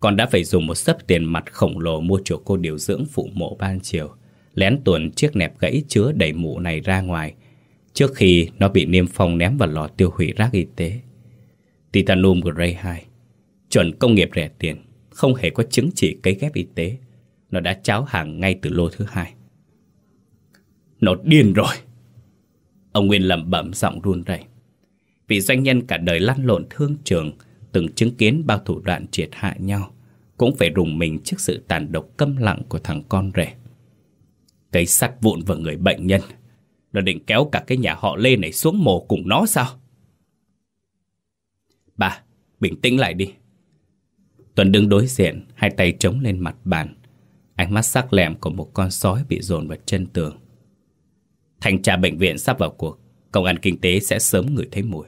Con đã phải dùng một sấp tiền mặt khổng lồ mua chỗ cô điều dưỡng phụ mộ ban chiều, lén tuần chiếc nẹp gãy chứa đầy mũ này ra ngoài, trước khi nó bị niêm phong ném vào lò tiêu hủy rác y tế. Titanium Grey 2, chuẩn công nghiệp rẻ tiền, không hề có chứng chỉ cấy ghép y tế. Nó đã cháo hàng ngay từ lô thứ hai. Nó điên rồi! Ông Nguyên lẩm bẩm giọng run rẩy. Vì doanh nhân cả đời lăn lộn thương trường, từng chứng kiến bao thủ đoạn triệt hạ nhau, cũng phải rùng mình trước sự tàn độc câm lặng của thằng con rể. Cái sắt vụn vào người bệnh nhân, nó định kéo cả cái nhà họ Lê này xuống mồ cùng nó sao? Bà, bình tĩnh lại đi. Tuấn đứng đối diện, hai tay chống lên mặt bàn. Ánh mắt sắc lẹm của một con sói bị dồn vào chân tường. Thanh tra bệnh viện sắp vào cuộc, công an kinh tế sẽ sớm ngửi thấy mùi.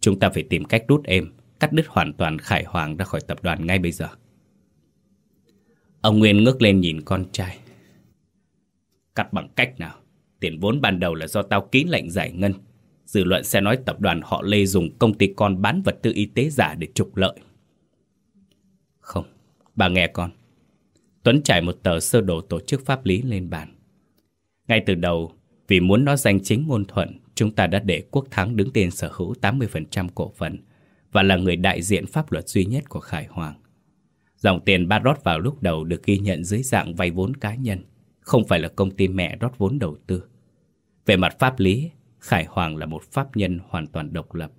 Chúng ta phải tìm cách đút êm, cắt đứt hoàn toàn Khải Hoàng ra khỏi tập đoàn ngay bây giờ. Ông Nguyên ngước lên nhìn con trai. Cắt bằng cách nào? Tiền vốn ban đầu là do tao ký lệnh giải ngân. Dư luận sẽ nói tập đoàn họ Lê dùng công ty con bán vật tư y tế giả để trục lợi. Không, bà nghe con. Tuấn trải một tờ sơ đồ tổ chức pháp lý lên bàn. Ngay từ đầu, vì muốn nó danh chính ngôn thuận, chúng ta đã để Quốc Thắng đứng tên sở hữu 80% cổ phần và là người đại diện pháp luật duy nhất của Khải Hoàng. Dòng tiền ba rót vào lúc đầu được ghi nhận dưới dạng vay vốn cá nhân, không phải là công ty mẹ rót vốn đầu tư. Về mặt pháp lý, Khải Hoàng là một pháp nhân hoàn toàn độc lập.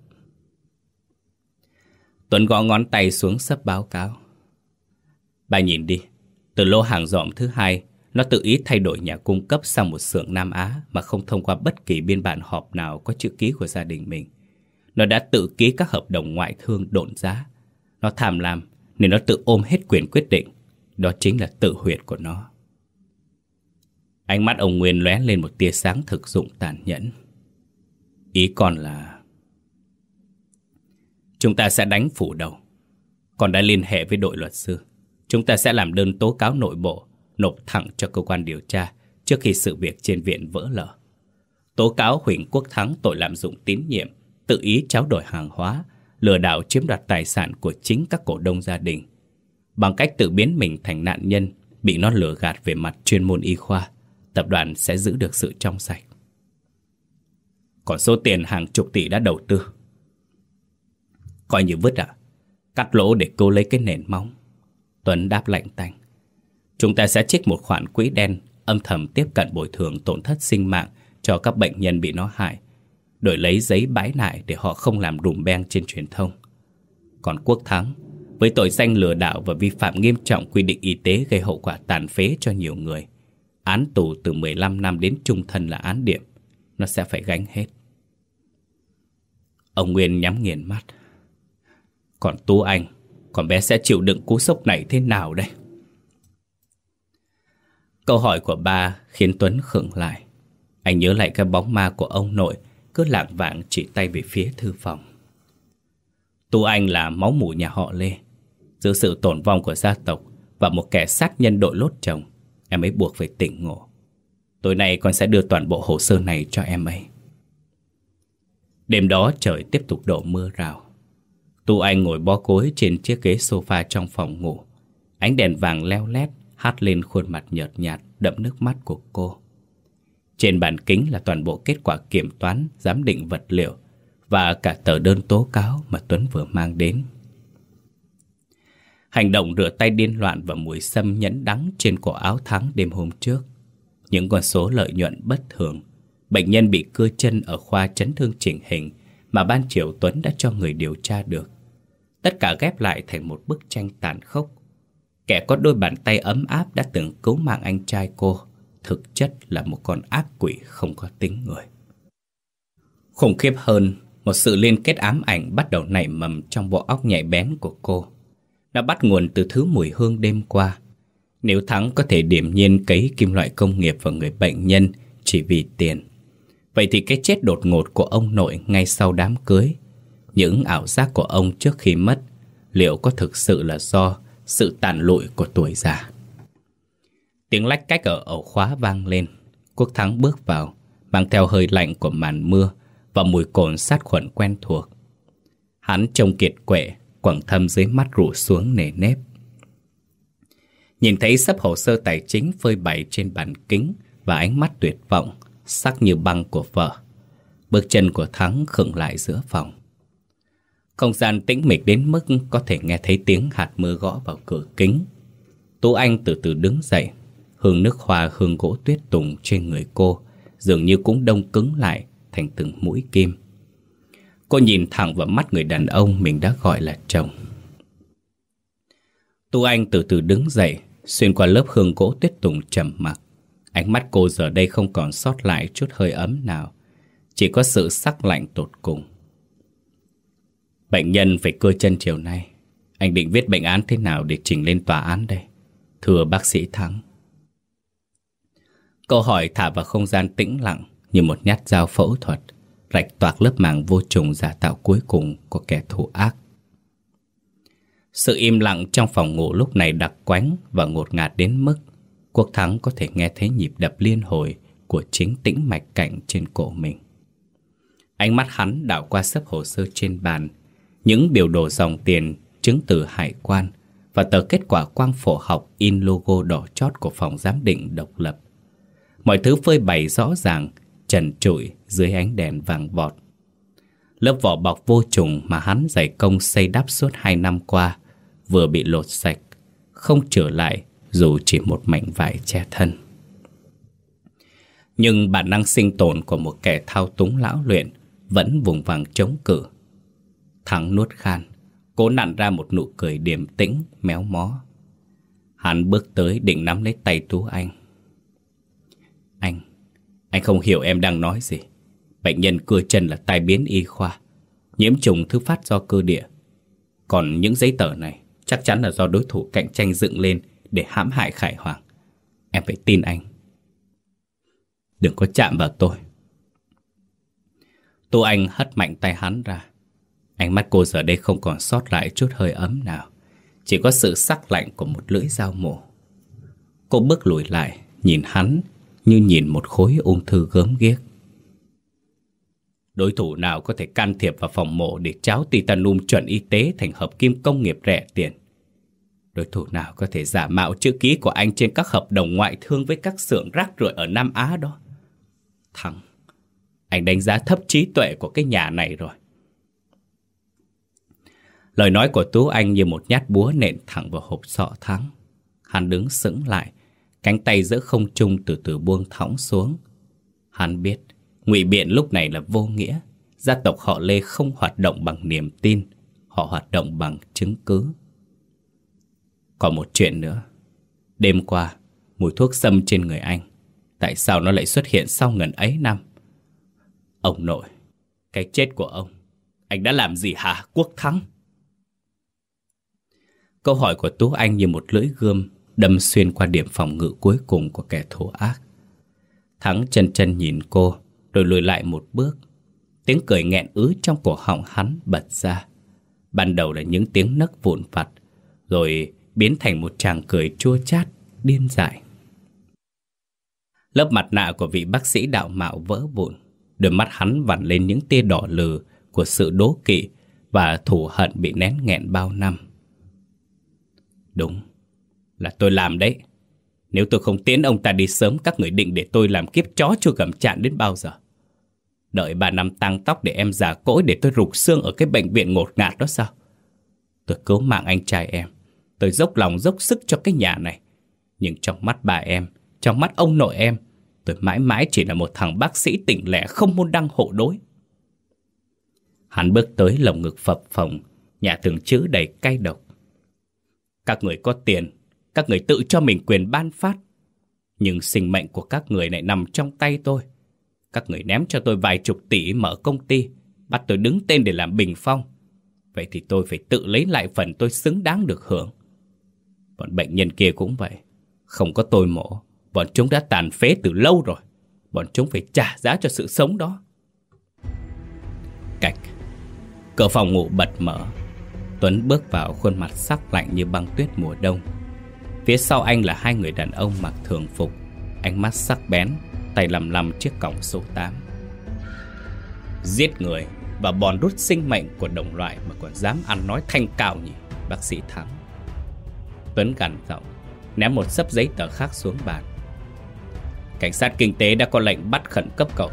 Tuấn gõ ngón tay xuống sấp báo cáo. Bà nhìn đi, từ lô hàng dọm thứ hai, nó tự ý thay đổi nhà cung cấp sang một xưởng Nam Á mà không thông qua bất kỳ biên bản họp nào có chữ ký của gia đình mình. Nó đã tự ký các hợp đồng ngoại thương độn giá. Nó tham lam nên nó tự ôm hết quyền quyết định. Đó chính là tự huyệt của nó. Ánh mắt ông Nguyên lóe lên một tia sáng thực dụng tàn nhẫn. Ý con là... Chúng ta sẽ đánh phủ đầu. Con đã liên hệ với đội luật sư. Chúng ta sẽ làm đơn tố cáo nội bộ, nộp thẳng cho cơ quan điều tra trước khi sự việc trên viện vỡ lở. Tố cáo Huỳnh Quốc Thắng tội lạm dụng tín nhiệm, tự ý tráo đổi hàng hóa, lừa đảo chiếm đoạt tài sản của chính các cổ đông gia đình. Bằng cách tự biến mình thành nạn nhân, bị nó lừa gạt về mặt chuyên môn y khoa, tập đoàn sẽ giữ được sự trong sạch. Còn số tiền hàng chục tỷ đã đầu tư. Coi như vứt à? Cắt lỗ để cô lấy cái nền móng. Tuấn đáp lạnh tanh. Chúng ta sẽ trích một khoản quỹ đen âm thầm tiếp cận bồi thường tổn thất sinh mạng cho các bệnh nhân bị nó hại, đổi lấy giấy bãi nại để họ không làm đùm beng trên truyền thông. Còn Quốc Thắng, với tội danh lừa đảo và vi phạm nghiêm trọng quy định y tế gây hậu quả tàn phế cho nhiều người, án tù từ 15 năm đến trung thân là án điểm, nó sẽ phải gánh hết. Ông Nguyên nhắm nghiền mắt. Còn Tú Anh, còn bé sẽ chịu đựng cú sốc này thế nào đây? Câu hỏi của ba khiến Tuấn khựng lại. Anh nhớ lại cái bóng ma của ông nội cứ lạng vạng chỉ tay về phía thư phòng. Tú Anh là máu mủ nhà họ Lê. Giữa sự tổn vong của gia tộc và một kẻ sát nhân đội lốt chồng, em ấy buộc phải tỉnh ngộ. Tối nay con sẽ đưa toàn bộ hồ sơ này cho em ấy. Đêm đó trời tiếp tục đổ mưa rào. Tu Anh ngồi bó cối trên chiếc ghế sofa trong phòng ngủ. Ánh đèn vàng leo lét hát lên khuôn mặt nhợt nhạt đậm nước mắt của cô. Trên bàn kính là toàn bộ kết quả kiểm toán, giám định vật liệu và cả tờ đơn tố cáo mà Tuấn vừa mang đến. Hành động rửa tay điên loạn và mùi sâm nhẫn đắng trên cổ áo thắng đêm hôm trước. Những con số lợi nhuận bất thường. Bệnh nhân bị cưa chân ở khoa chấn thương chỉnh hình mà ban triều Tuấn đã cho người điều tra được. Tất cả ghép lại thành một bức tranh tàn khốc. Kẻ có đôi bàn tay ấm áp đã từng cứu mạng anh trai cô, thực chất là một con ác quỷ không có tính người. Khủng khiếp hơn, một sự liên kết ám ảnh bắt đầu nảy mầm trong bộ óc nhạy bén của cô. Nó bắt nguồn từ thứ mùi hương đêm qua. Nếu Thắng có thể điểm nhiên cấy kim loại công nghiệp vào người bệnh nhân chỉ vì tiền, vậy thì cái chết đột ngột của ông nội ngay sau đám cưới, những ảo giác của ông trước khi mất, liệu có thực sự là do sự tàn lụi của tuổi già? Tiếng lách cách ở ổ khóa vang lên. Quốc Thắng bước vào, mang theo hơi lạnh của màn mưa và mùi cồn sát khuẩn quen thuộc. Hắn trông kiệt quệ, quầng thâm dưới mắt rủ xuống nề nếp. Nhìn thấy sắp hồ sơ tài chính phơi bày trên bàn kính và ánh mắt tuyệt vọng, sắc như băng của vợ. Bước chân của Thắng khựng lại giữa phòng. Không gian tĩnh mịch đến mức có thể nghe thấy tiếng hạt mưa gõ vào cửa kính. Tú Anh từ từ đứng dậy, hương nước hoa hương gỗ tuyết tùng trên người cô dường như cũng đông cứng lại thành từng mũi kim. Cô nhìn thẳng vào mắt người đàn ông mình đã gọi là chồng. Tu Anh từ từ đứng dậy, xuyên qua lớp hương gỗ tuyết tùng trầm mặc. Ánh mắt cô giờ đây không còn sót lại chút hơi ấm nào, chỉ có sự sắc lạnh tột cùng. Bệnh nhân phải cưa chân chiều nay. Anh định viết bệnh án thế nào để trình lên tòa án đây? Thưa bác sĩ Thắng. Câu hỏi thả vào không gian tĩnh lặng như một nhát dao phẫu thuật, rạch toạc lớp màng vô trùng giả tạo cuối cùng của kẻ thù ác. Sự im lặng trong phòng ngủ lúc này đặc quánh và ngột ngạt đến mức Quốc Thắng có thể nghe thấy nhịp đập liên hồi của chính tĩnh mạch cạnh trên cổ mình. Ánh mắt hắn đảo qua sấp hồ sơ trên bàn, những biểu đồ dòng tiền, chứng từ hải quan và tờ kết quả quang phổ học in logo đỏ chót của phòng giám định độc lập. Mọi thứ phơi bày rõ ràng, trần trụi dưới ánh đèn vàng vọt. Lớp vỏ bọc vô trùng mà hắn dày công xây đắp suốt hai năm qua vừa bị lột sạch, không trở lại dù chỉ một mảnh vải che thân. Nhưng bản năng sinh tồn của một kẻ thao túng lão luyện vẫn vùng vàng chống cự. Thắng nuốt khan, cố nặn ra một nụ cười điềm tĩnh, méo mó. Hắn bước tới định nắm lấy tay Tú Anh. Anh, anh không hiểu em đang nói gì. Bệnh nhân cưa chân là tai biến y khoa, nhiễm trùng thứ phát do cơ địa. Còn những giấy tờ này chắc chắn là do đối thủ cạnh tranh dựng lên để hãm hại Khải Hoàng. Em phải tin anh. Đừng có chạm vào tôi. Tô Anh hất mạnh tay hắn ra. Ánh mắt cô giờ đây không còn sót lại chút hơi ấm nào. Chỉ có sự sắc lạnh của một lưỡi dao mổ. Cô bước lùi lại, nhìn hắn như nhìn một khối ung thư gớm ghiếc. Đối thủ nào có thể can thiệp vào phòng mổ để cháo titanium chuẩn y tế thành hợp kim công nghiệp rẻ tiền? Đối thủ nào có thể giả mạo chữ ký của anh trên các hợp đồng ngoại thương với các xưởng rác rưởi ở Nam Á đó? Thằng, anh đánh giá thấp trí tuệ của cái nhà này rồi. Lời nói của Tú Anh như một nhát búa nện thẳng vào hộp sọ thắng. Hắn đứng sững lại, cánh tay giữa không trung từ từ buông thõng xuống. Hắn biết ngụy biện lúc này là vô nghĩa. Gia tộc họ Lê không hoạt động bằng niềm tin, Họ hoạt động bằng chứng cứ. Còn một chuyện nữa. Đêm qua, Mùi thuốc xâm trên người anh. Tại sao nó lại xuất hiện sau ngần ấy năm? Ông nội, Cái chết của ông, Anh đã làm gì hả, Quốc Thắng? Câu hỏi của Tú Anh như một lưỡi gươm Đâm xuyên qua điểm phòng ngự cuối cùng của kẻ thù ác. Thắng chân chân nhìn cô rồi lùi lại một bước. Tiếng cười nghẹn ứ trong cổ họng hắn bật ra. Ban đầu là những tiếng nấc vụn vặt Rồi biến thành một tràng cười chua chát, điên dại. Lớp mặt nạ của vị bác sĩ đạo mạo vỡ vụn Đôi mắt hắn vặn lên những tia đỏ lừ Của sự đố kỵ Và thù hận bị nén nghẹn bao năm. Đúng Là tôi làm đấy. Nếu tôi không tiến ông ta đi sớm, Các người định để tôi làm kiếp chó chưa gầm chạn đến bao giờ? Đợi ba năm tăng tóc để em già cỗi Để tôi rục xương ở cái bệnh viện ngột ngạt đó sao? Tôi cứu mạng anh trai em. Tôi dốc lòng, dốc sức cho cái nhà này. Nhưng trong mắt bà em, Trong mắt ông nội em, Tôi mãi mãi chỉ là một thằng bác sĩ tỉnh lẻ Không môn đăng hộ đối. Hắn bước tới lồng ngực phập phồng, Nhà thường chữ đầy cay độc. Các người có tiền các người tự cho mình quyền ban phát. Nhưng sinh mệnh của các người lại nằm trong tay tôi. Các người ném cho tôi vài chục tỷ mở công ty, Bắt tôi đứng tên để làm bình phong. Vậy thì tôi phải tự lấy lại phần tôi xứng đáng được hưởng. Bọn bệnh nhân kia cũng vậy. Không có tôi mổ, Bọn chúng đã tàn phế từ lâu rồi. Bọn chúng phải trả giá cho sự sống đó. Cạch Cửa phòng ngủ bật mở. Tuấn bước vào khuôn mặt sắc lạnh như băng tuyết mùa đông. Phía sau anh là hai người đàn ông mặc thường phục. Ánh mắt sắc bén, Tay lầm lầm chiếc cổng số 8 Giết người Và bòn rút sinh mệnh của đồng loại Mà còn dám ăn nói thanh cao nhỉ, Bác sĩ Thắng Tuấn gằn giọng, Ném một sấp giấy tờ khác xuống bàn. Cảnh sát kinh tế đã có lệnh bắt khẩn cấp cậu.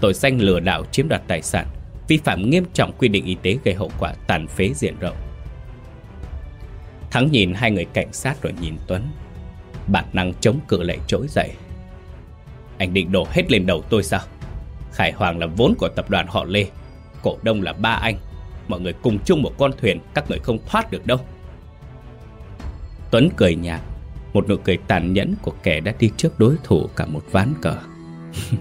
Tội danh lừa đảo chiếm đoạt tài sản, Vi phạm nghiêm trọng quy định y tế gây hậu quả tàn phế diện rộng. Thắng nhìn hai người cảnh sát rồi nhìn Tuấn. Bản năng chống cự lại trỗi dậy. Anh định đổ hết lên đầu tôi sao? Khải Hoàng là vốn của tập đoàn họ Lê, Cổ đông là ba anh. Mọi người cùng chung một con thuyền, Các người không thoát được đâu. Tuấn cười nhạt, Một nụ cười tàn nhẫn của kẻ đã đi trước đối thủ cả một ván cờ.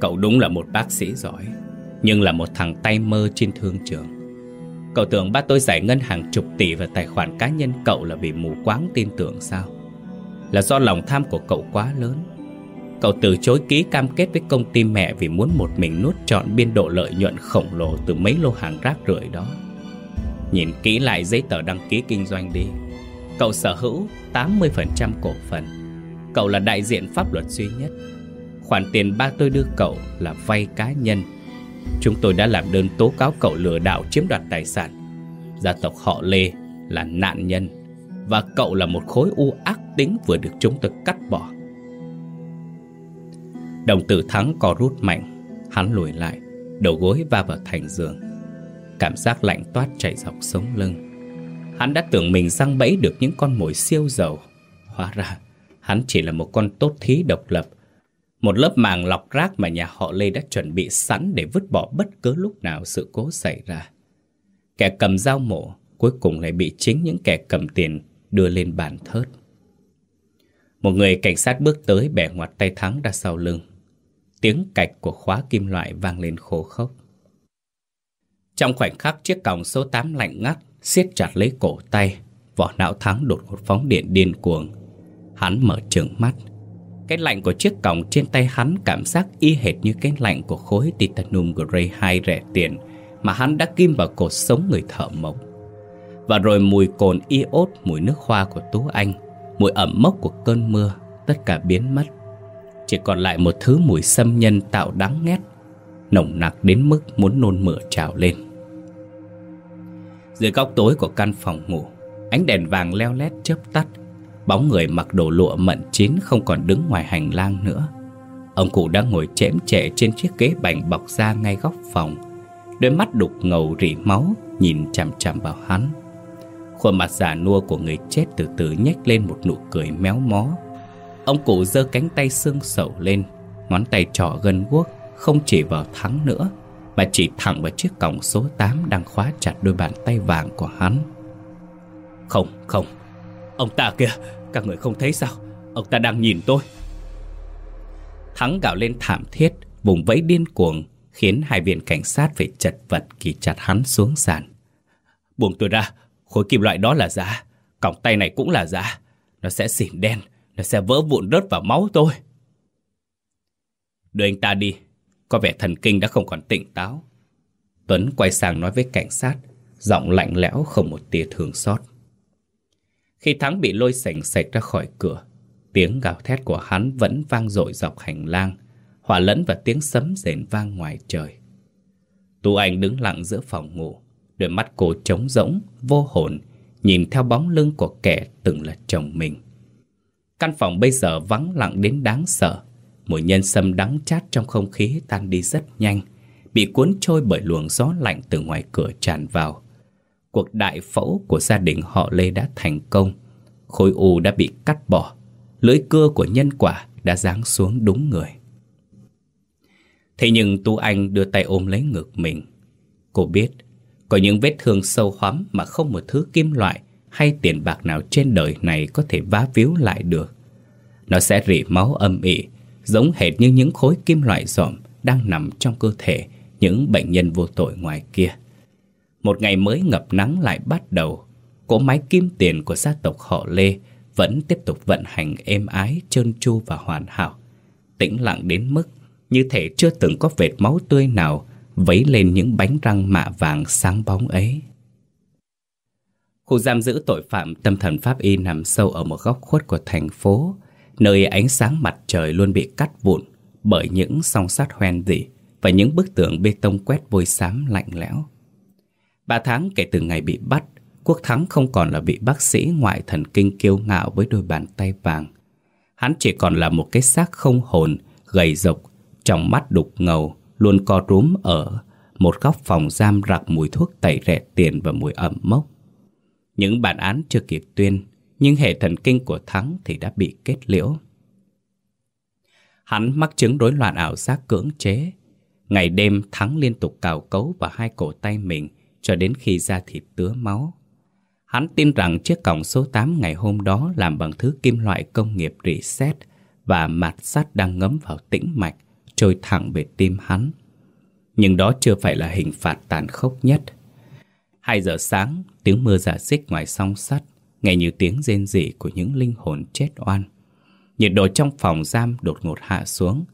Cậu đúng là một bác sĩ giỏi, Nhưng là một thằng tay mơ trên thương trường. Cậu tưởng ba tôi giải ngân hàng chục tỷ vào tài khoản cá nhân cậu là vì mù quáng tin tưởng sao? Là do lòng tham của cậu quá lớn. Cậu từ chối ký cam kết với công ty mẹ vì muốn một mình nuốt trọn biên độ lợi nhuận khổng lồ từ mấy lô hàng rác rưởi đó. Nhìn kỹ lại giấy tờ đăng ký kinh doanh đi. Cậu sở hữu 80% cổ phần. Cậu là đại diện pháp luật duy nhất. Khoản tiền ba tôi đưa cậu là vay cá nhân. Chúng tôi đã làm đơn tố cáo cậu lừa đảo chiếm đoạt tài sản. Gia tộc họ Lê là nạn nhân Và cậu là một khối u ác tính vừa được chúng tôi cắt bỏ. Đồng tử thắng co rút mạnh, Hắn lùi lại, Đầu gối va vào thành giường. Cảm giác lạnh toát chạy dọc sống lưng. Hắn đã tưởng mình răng bẫy được những con mồi siêu giàu Hóa ra, Hắn chỉ là một con tốt thí độc lập một lớp màng lọc rác mà nhà họ Lê đã chuẩn bị sẵn Để vứt bỏ bất cứ lúc nào sự cố xảy ra. Kẻ cầm dao mổ Cuối cùng lại bị chính những kẻ cầm tiền Đưa lên bàn thớt. Một người cảnh sát bước tới bẻ ngoặt tay Thắng ra sau lưng. Tiếng cạch của khóa kim loại vang lên khô khốc. Trong khoảnh khắc chiếc còng số 8 lạnh ngắt, siết chặt lấy cổ tay, Vỏ não thắng đột ngột phóng điện điên cuồng. Hắn mở trừng mắt. Cái lạnh của chiếc còng trên tay hắn cảm giác y hệt như cái lạnh của khối titanium grey 2 rẻ tiền Mà hắn đã kim vào cột sống người thợ mộc. Và rồi mùi cồn iốt, mùi nước hoa của Tú Anh Mùi ẩm mốc của cơn mưa Tất cả biến mất. Chỉ còn lại một thứ mùi xâm nhân tạo đắng nghét Nồng nặc đến mức muốn nôn mửa trào lên. Dưới góc tối của căn phòng ngủ Ánh đèn vàng leo lét chớp tắt Bóng người mặc đồ lụa mận chín Không còn đứng ngoài hành lang nữa. Ông cụ đang ngồi chém chệ trên chiếc ghế bành bọc da ngay góc phòng. Đôi mắt đục ngầu rỉ máu Nhìn chằm chằm vào hắn. Khuôn mặt già nua của người chết từ từ nhếch lên một nụ cười méo mó. Ông cụ giơ cánh tay xương sầu lên Ngón tay trỏ gân guốc Không chỉ vào Thắng nữa Mà chỉ thẳng vào chiếc cổng số 8 Đang khóa chặt đôi bàn tay vàng của hắn. Không, không Ông ta kìa, các người không thấy sao? Ông ta đang nhìn tôi. Thắng gào lên thảm thiết Vùng vẫy điên cuồng Khiến hai viên cảnh sát phải chật vật Kỳ chặt hắn xuống sàn. Buông tôi ra, khối kim loại đó là giả. Còng tay này cũng là giả. Nó sẽ xỉn đen Nó sẽ vỡ vụn rớt vào máu tôi. Đưa anh ta đi Có vẻ thần kinh đã không còn tỉnh táo. Tuấn quay sang nói với cảnh sát Giọng lạnh lẽo không một tia thương xót. Khi Thắng bị lôi sảnh sạch ra khỏi cửa Tiếng gào thét của hắn vẫn vang dội dọc hành lang Hòa lẫn và tiếng sấm rền vang ngoài trời. Tu Anh đứng lặng giữa phòng ngủ Đôi mắt cô trống rỗng, vô hồn Nhìn theo bóng lưng của kẻ từng là chồng mình. Căn phòng bây giờ vắng lặng đến đáng sợ Mùi nhân sâm đắng chát trong không khí tan đi rất nhanh Bị cuốn trôi bởi luồng gió lạnh từ ngoài cửa tràn vào. Cuộc đại phẫu của gia đình họ Lê đã thành công. Khối u đã bị cắt bỏ, Lưỡi cưa của nhân quả đã giáng xuống đúng người. Thế nhưng Tú Anh đưa tay ôm lấy ngực mình. Cô biết, Có những vết thương sâu hoắm mà không một thứ kim loại hay tiền bạc nào trên đời này có thể vá víu lại được. Nó sẽ rỉ máu âm ỉ, Giống hệt như những khối kim loại dòm đang nằm trong cơ thể những bệnh nhân vô tội ngoài kia. Một ngày mới ngập nắng lại bắt đầu Cỗ máy kim tiền của gia tộc họ Lê vẫn tiếp tục vận hành êm ái, trơn tru và hoàn hảo. Tĩnh lặng đến mức như thể chưa từng có vệt máu tươi nào vấy lên những bánh răng mạ vàng sáng bóng ấy. Khu giam giữ tội phạm tâm thần pháp y nằm sâu ở một góc khuất của thành phố, nơi ánh sáng mặt trời luôn bị cắt vụn bởi những song sắt hoen dỉ và những bức tường bê tông quét vôi xám lạnh lẽo. Ba tháng kể từ ngày bị bắt, Quốc Thắng không còn là vị bác sĩ ngoại thần kinh kiêu ngạo với đôi bàn tay vàng. Hắn chỉ còn là một cái xác không hồn, gầy rộc, trong mắt đục ngầu, luôn co rúm ở một góc phòng giam rạc mùi thuốc tẩy rẻ tiền và mùi ẩm mốc. Những bản án chưa kịp tuyên, nhưng hệ thần kinh của Thắng thì đã bị kết liễu. Hắn mắc chứng rối loạn ảo giác cưỡng chế. Ngày đêm Thắng liên tục cào cấu vào hai cổ tay mình cho đến khi da thịt tứa máu. Hắn tin rằng chiếc còng số 8 ngày hôm đó làm bằng thứ kim loại công nghiệp reset và mặt sắt đang ngấm vào tĩnh mạch, trôi thẳng về tim hắn. Nhưng đó chưa phải là hình phạt tàn khốc nhất. Hai giờ sáng, tiếng mưa giả xích ngoài song sắt, nghe như tiếng rên rỉ của những linh hồn chết oan. Nhiệt độ trong phòng giam đột ngột hạ xuống.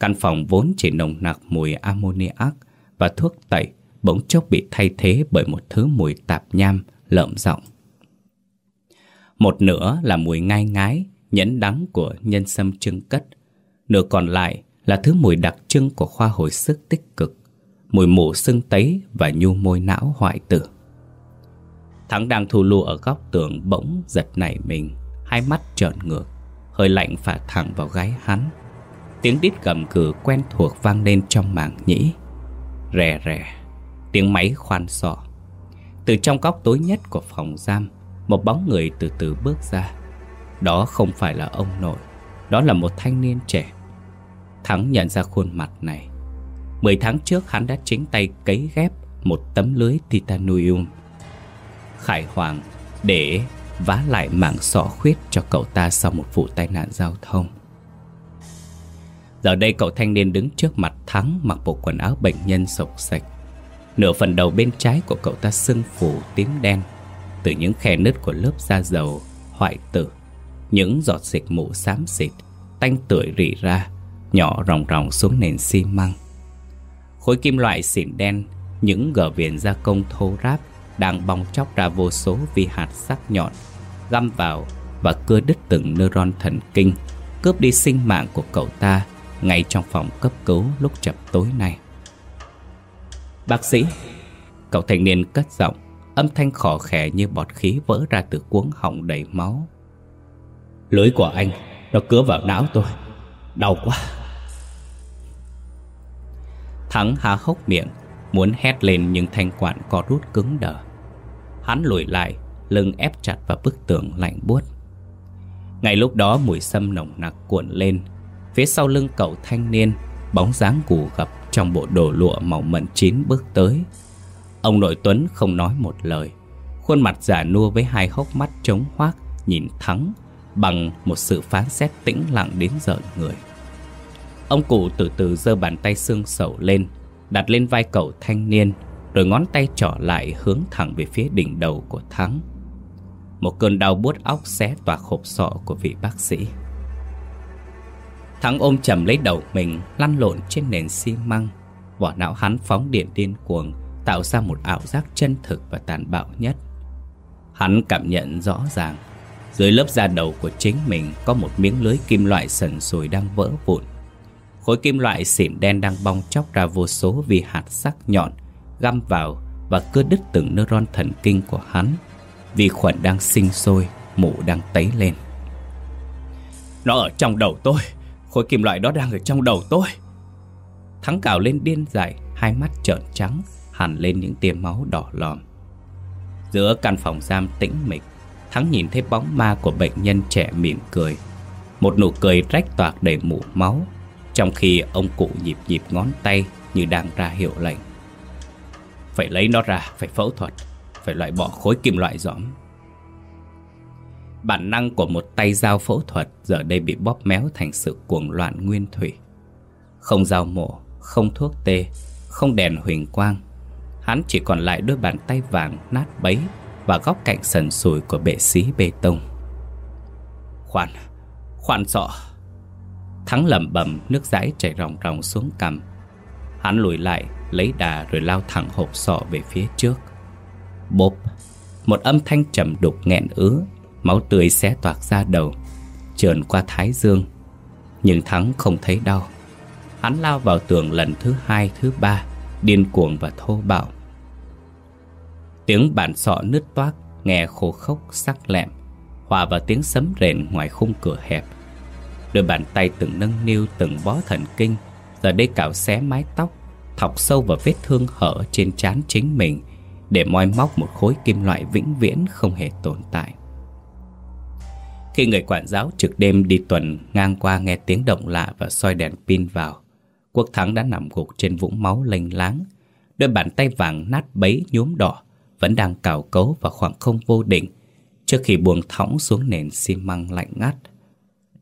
Căn phòng vốn chỉ nồng nặc mùi ammoniac và thuốc tẩy bỗng chốc bị thay thế bởi một thứ mùi tạp nham, lợm giọng. Một nửa là mùi ngai ngái, nhẫn đắng của nhân sâm trưng cất. Nửa còn lại là thứ mùi đặc trưng của khoa hồi sức tích cực, mùi mủ sưng tấy và nhu môi não hoại tử. Thắng đang thu lưu ở góc tường bỗng giật nảy mình, hai mắt trợn ngược, hơi lạnh phả thẳng vào gáy hắn. Tiếng đít gầm cừ quen thuộc vang lên trong màng nhĩ. Rè rè, tiếng máy khoan sọ. Từ trong góc tối nhất của phòng giam, Một bóng người từ từ bước ra. Đó không phải là ông nội, Đó là một thanh niên trẻ. Thắng nhận ra khuôn mặt này. Mười tháng trước hắn đã chính tay cấy ghép Một tấm lưới titanium. Khải Hoàng, Để vá lại mảng sọ khuyết cho cậu ta Sau một vụ tai nạn giao thông. Giờ đây cậu thanh niên đứng trước mặt Thắng Mặc bộ quần áo bệnh nhân sộc sạch. Nửa phần đầu bên trái của cậu ta sưng phù tím đen, Từ những khe nứt của lớp da dầu, Hoại tử. Những giọt dịch mũ xám xịt, Tanh tưởi rỉ ra, Nhỏ ròng ròng xuống nền xi măng. Khối kim loại xỉn đen, Những gờ viền gia công thô ráp Đang bong chóc ra vô số vi hạt sắc nhọn, Găm vào và cưa đứt từng neuron thần kinh, Cướp đi sinh mạng của cậu ta Ngay trong phòng cấp cứu lúc chập tối nay. Bác sĩ, Cậu thanh niên cất giọng, Âm thanh khỏ khè như bọt khí vỡ ra từ cuống họng đầy máu. Lưới của anh, Nó cứa vào não tôi, Đau quá. Thắng há hốc miệng, Muốn hét lên nhưng thanh quản co rút cứng đờ. Hắn lùi lại, Lưng ép chặt vào bức tường lạnh buốt. Ngay lúc đó mùi sâm nồng nặc cuộn lên, Phía sau lưng cậu thanh niên Bóng dáng củ gập trong bộ đồ lụa màu mận chín bước tới. Ông nội Tuấn không nói một lời. Khuôn mặt giả nua với hai hốc mắt trống hoác, Nhìn thắng Bằng một sự phán xét tĩnh lặng đến giận người. Ông cụ từ từ giơ bàn tay xương sầu lên, Đặt lên vai cậu thanh niên, Rồi ngón tay trỏ lại hướng thẳng về phía đỉnh đầu của Thắng. Một cơn đau buốt óc xé toạc hộp sọ của vị bác sĩ. Thắng ôm chầm lấy đầu mình Lăn lộn trên nền xi măng. Vỏ não hắn phóng điện điên cuồng Tạo ra một ảo giác chân thực và tàn bạo nhất. Hắn cảm nhận rõ ràng Dưới lớp da đầu của chính mình Có một miếng lưới kim loại sần sùi đang vỡ vụn. Khối kim loại xỉn đen đang bong chóc ra vô số vì hạt sắc nhọn Găm vào và cưa đứt từng neuron thần kinh của hắn. Vi khuẩn đang sinh sôi, mụ đang tấy lên. Nó ở trong đầu tôi. Khối kim loại đó đang ở trong đầu tôi. Thắng cào lên điên dại Hai mắt trợn trắng Hẳn lên những tia máu đỏ lòm. Giữa căn phòng giam tĩnh mịch Thắng nhìn thấy bóng ma của bệnh nhân trẻ mỉm cười. Một nụ cười rách toạc đầy mũ máu Trong khi ông cụ nhịp nhịp ngón tay Như đang ra hiệu lệnh. Phải lấy nó ra, phải phẫu thuật Phải loại bỏ khối kim loại giỏm Bản năng của một tay dao phẫu thuật Giờ đây bị bóp méo thành sự cuồng loạn nguyên thủy. Không dao mổ, không thuốc tê Không đèn huỳnh quang. Hắn chỉ còn lại đôi bàn tay vàng nát bấy Và góc cạnh sần sùi của bệ xí bê tông. Khoan, khoan sọ. Thắng lẩm bẩm nước dãi chảy ròng ròng xuống cằm. Hắn lùi lại lấy đà rồi lao thẳng hộp sọ về phía trước. Bốp Một âm thanh trầm đục nghẹn ứ. Máu tươi xé toạc ra đầu Trườn qua thái dương. Nhưng Thắng không thấy đau. Hắn lao vào tường lần thứ hai, thứ ba Điên cuồng và thô bạo. Tiếng bản sọ nứt toác Nghe khô khốc sắc lẹm Hòa vào tiếng sấm rền ngoài khung cửa hẹp. Đôi bàn tay từng nâng niu từng bó thần kinh Giờ đây cạo xé mái tóc Thọc sâu vào vết thương hở trên trán chính mình Để moi móc một khối kim loại vĩnh viễn không hề tồn tại. Khi người quản giáo trực đêm đi tuần ngang qua nghe tiếng động lạ và soi đèn pin vào Quốc Thắng đã nằm gục trên vũng máu lênh láng Đôi bàn tay vàng nát bấy nhuốm đỏ vẫn đang cào cấu vào khoảng không vô định trước khi buông thõng xuống nền xi măng lạnh ngắt.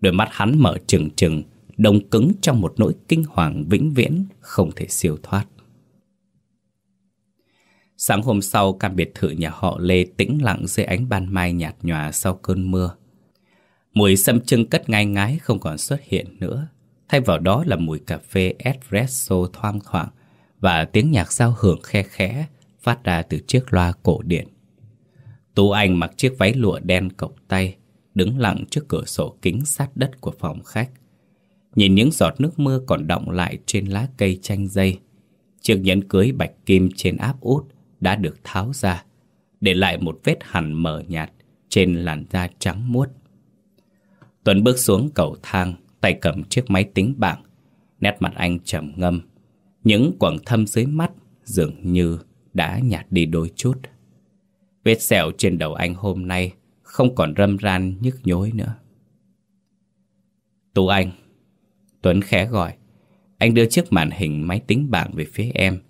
Đôi mắt hắn mở trừng trừng, đông cứng trong một nỗi kinh hoàng vĩnh viễn không thể siêu thoát. Sáng hôm sau, căn biệt thự nhà họ Lê tĩnh lặng dưới ánh ban mai nhạt nhòa sau cơn mưa. Mùi sâm trưng cất ngai ngái không còn xuất hiện nữa. Thay vào đó là mùi cà phê espresso thoang thoảng và tiếng nhạc giao hưởng khe khẽ phát ra từ chiếc loa cổ điển Tú Anh mặc chiếc váy lụa đen cộc tay, đứng lặng trước cửa sổ kính sát đất của phòng khách. Nhìn những giọt nước mưa còn đọng lại trên lá cây chanh dây. Chiếc nhẫn cưới bạch kim trên áp út đã được tháo ra, để lại một vết hằn mờ nhạt trên làn da trắng muốt. Tuấn bước xuống cầu thang, tay cầm chiếc máy tính bảng. Nét mặt anh trầm ngâm. Những quầng thâm dưới mắt dường như đã nhạt đi đôi chút. Vết sẹo trên đầu anh hôm nay không còn râm ran nhức nhối nữa. Tú Anh Tuấn khẽ gọi Anh đưa chiếc màn hình máy tính bảng về phía em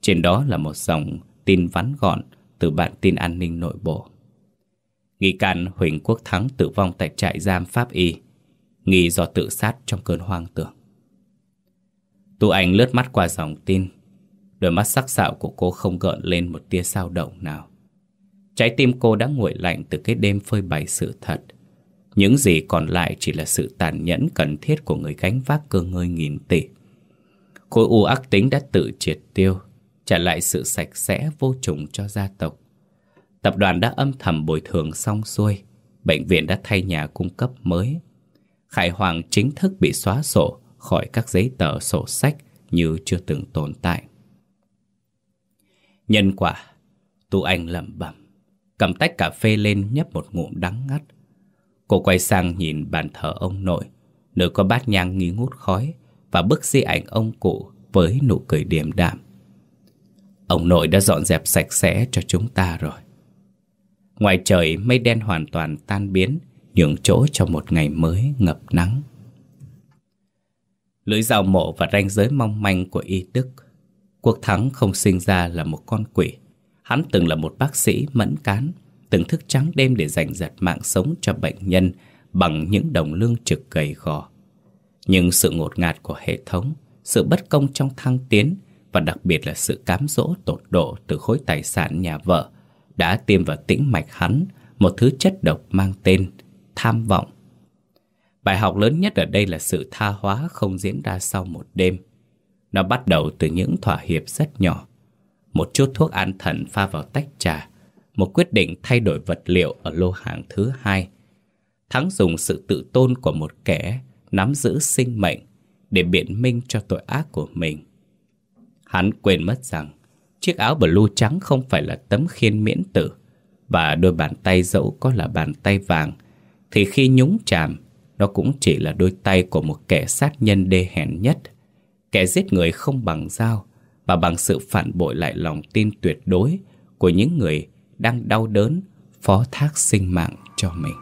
Trên đó là một dòng tin vắn gọn từ bản tin an ninh nội bộ. Nghi can Huỳnh Quốc Thắng tử vong tại trại giam Pháp Y. Nghi do tự sát trong cơn hoang tưởng. Tu Anh lướt mắt qua dòng tin. Đôi mắt sắc sảo của cô không gợn lên một tia sao động nào. Trái tim cô đã nguội lạnh từ cái đêm phơi bày sự thật. Những gì còn lại chỉ là sự tàn nhẫn cần thiết của người gánh vác cơ ngơi nghìn tỷ. Khối u ác tính đã tự triệt tiêu, Trả lại sự sạch sẽ vô trùng cho gia tộc. Tập đoàn đã âm thầm bồi thường xong xuôi Bệnh viện đã thay nhà cung cấp mới Khải Hoàng chính thức bị xóa sổ khỏi các giấy tờ sổ sách như chưa từng tồn tại. Nhân quả, Tu Anh lẩm bẩm, cầm tách cà phê lên nhấp một ngụm đắng ngắt. Cô quay sang nhìn bàn thờ ông nội, nơi có bát nhang nghi ngút khói và bức di ảnh ông cụ với nụ cười điềm đạm. Ông nội đã dọn dẹp sạch sẽ cho chúng ta rồi. Ngoài trời mây đen hoàn toàn tan biến, nhường chỗ cho một ngày mới ngập nắng. Lưỡi dao mộ và ranh giới mong manh của y đức. Quốc Thắng không sinh ra là một con quỷ. Hắn từng là một bác sĩ mẫn cán Từng thức trắng đêm để giành giật mạng sống cho bệnh nhân Bằng những đồng lương trực gầy gò. Nhưng sự ngột ngạt của hệ thống Sự bất công trong thăng tiến Và đặc biệt là sự cám dỗ tột độ từ khối tài sản nhà vợ đã tiêm vào tĩnh mạch hắn Một thứ chất độc mang tên tham vọng Bài học lớn nhất ở đây là sự tha hóa không diễn ra sau một đêm. Nó bắt đầu từ những thỏa hiệp rất nhỏ. Một chút thuốc an thần pha vào tách trà, một quyết định thay đổi vật liệu ở lô hàng thứ hai. Thắng dùng sự tự tôn của một kẻ nắm giữ sinh mệnh để biện minh cho tội ác của mình. Hắn quên mất rằng chiếc áo blue trắng không phải là tấm khiên miễn tử, và đôi bàn tay dẫu có là bàn tay vàng, thì khi nhúng chạm nó cũng chỉ là đôi tay của một kẻ sát nhân đê hèn nhất. Kẻ giết người không bằng dao, và bằng sự phản bội lại lòng tin tuyệt đối Của những người đang đau đớn, Phó thác sinh mạng cho mình.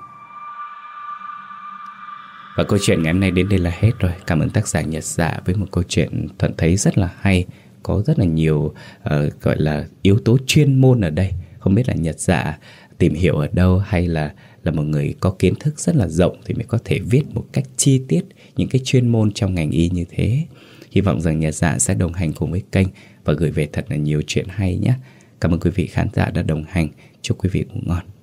Và câu chuyện ngày hôm nay đến đây là hết rồi. Cảm ơn tác giả Nhật Dạ với một câu chuyện Thuận thấy rất là hay. Có rất là nhiều uh, gọi là yếu tố chuyên môn ở đây Không biết là Nhật Dạ tìm hiểu ở đâu hay là là một người có kiến thức rất là rộng thì mới có thể viết một cách chi tiết những cái chuyên môn trong ngành y như thế. Hy vọng rằng nhật dạ sẽ đồng hành cùng với kênh và gửi về thật là nhiều chuyện hay nhé. Cảm ơn quý vị khán giả đã đồng hành. Chúc quý vị ngủ ngon.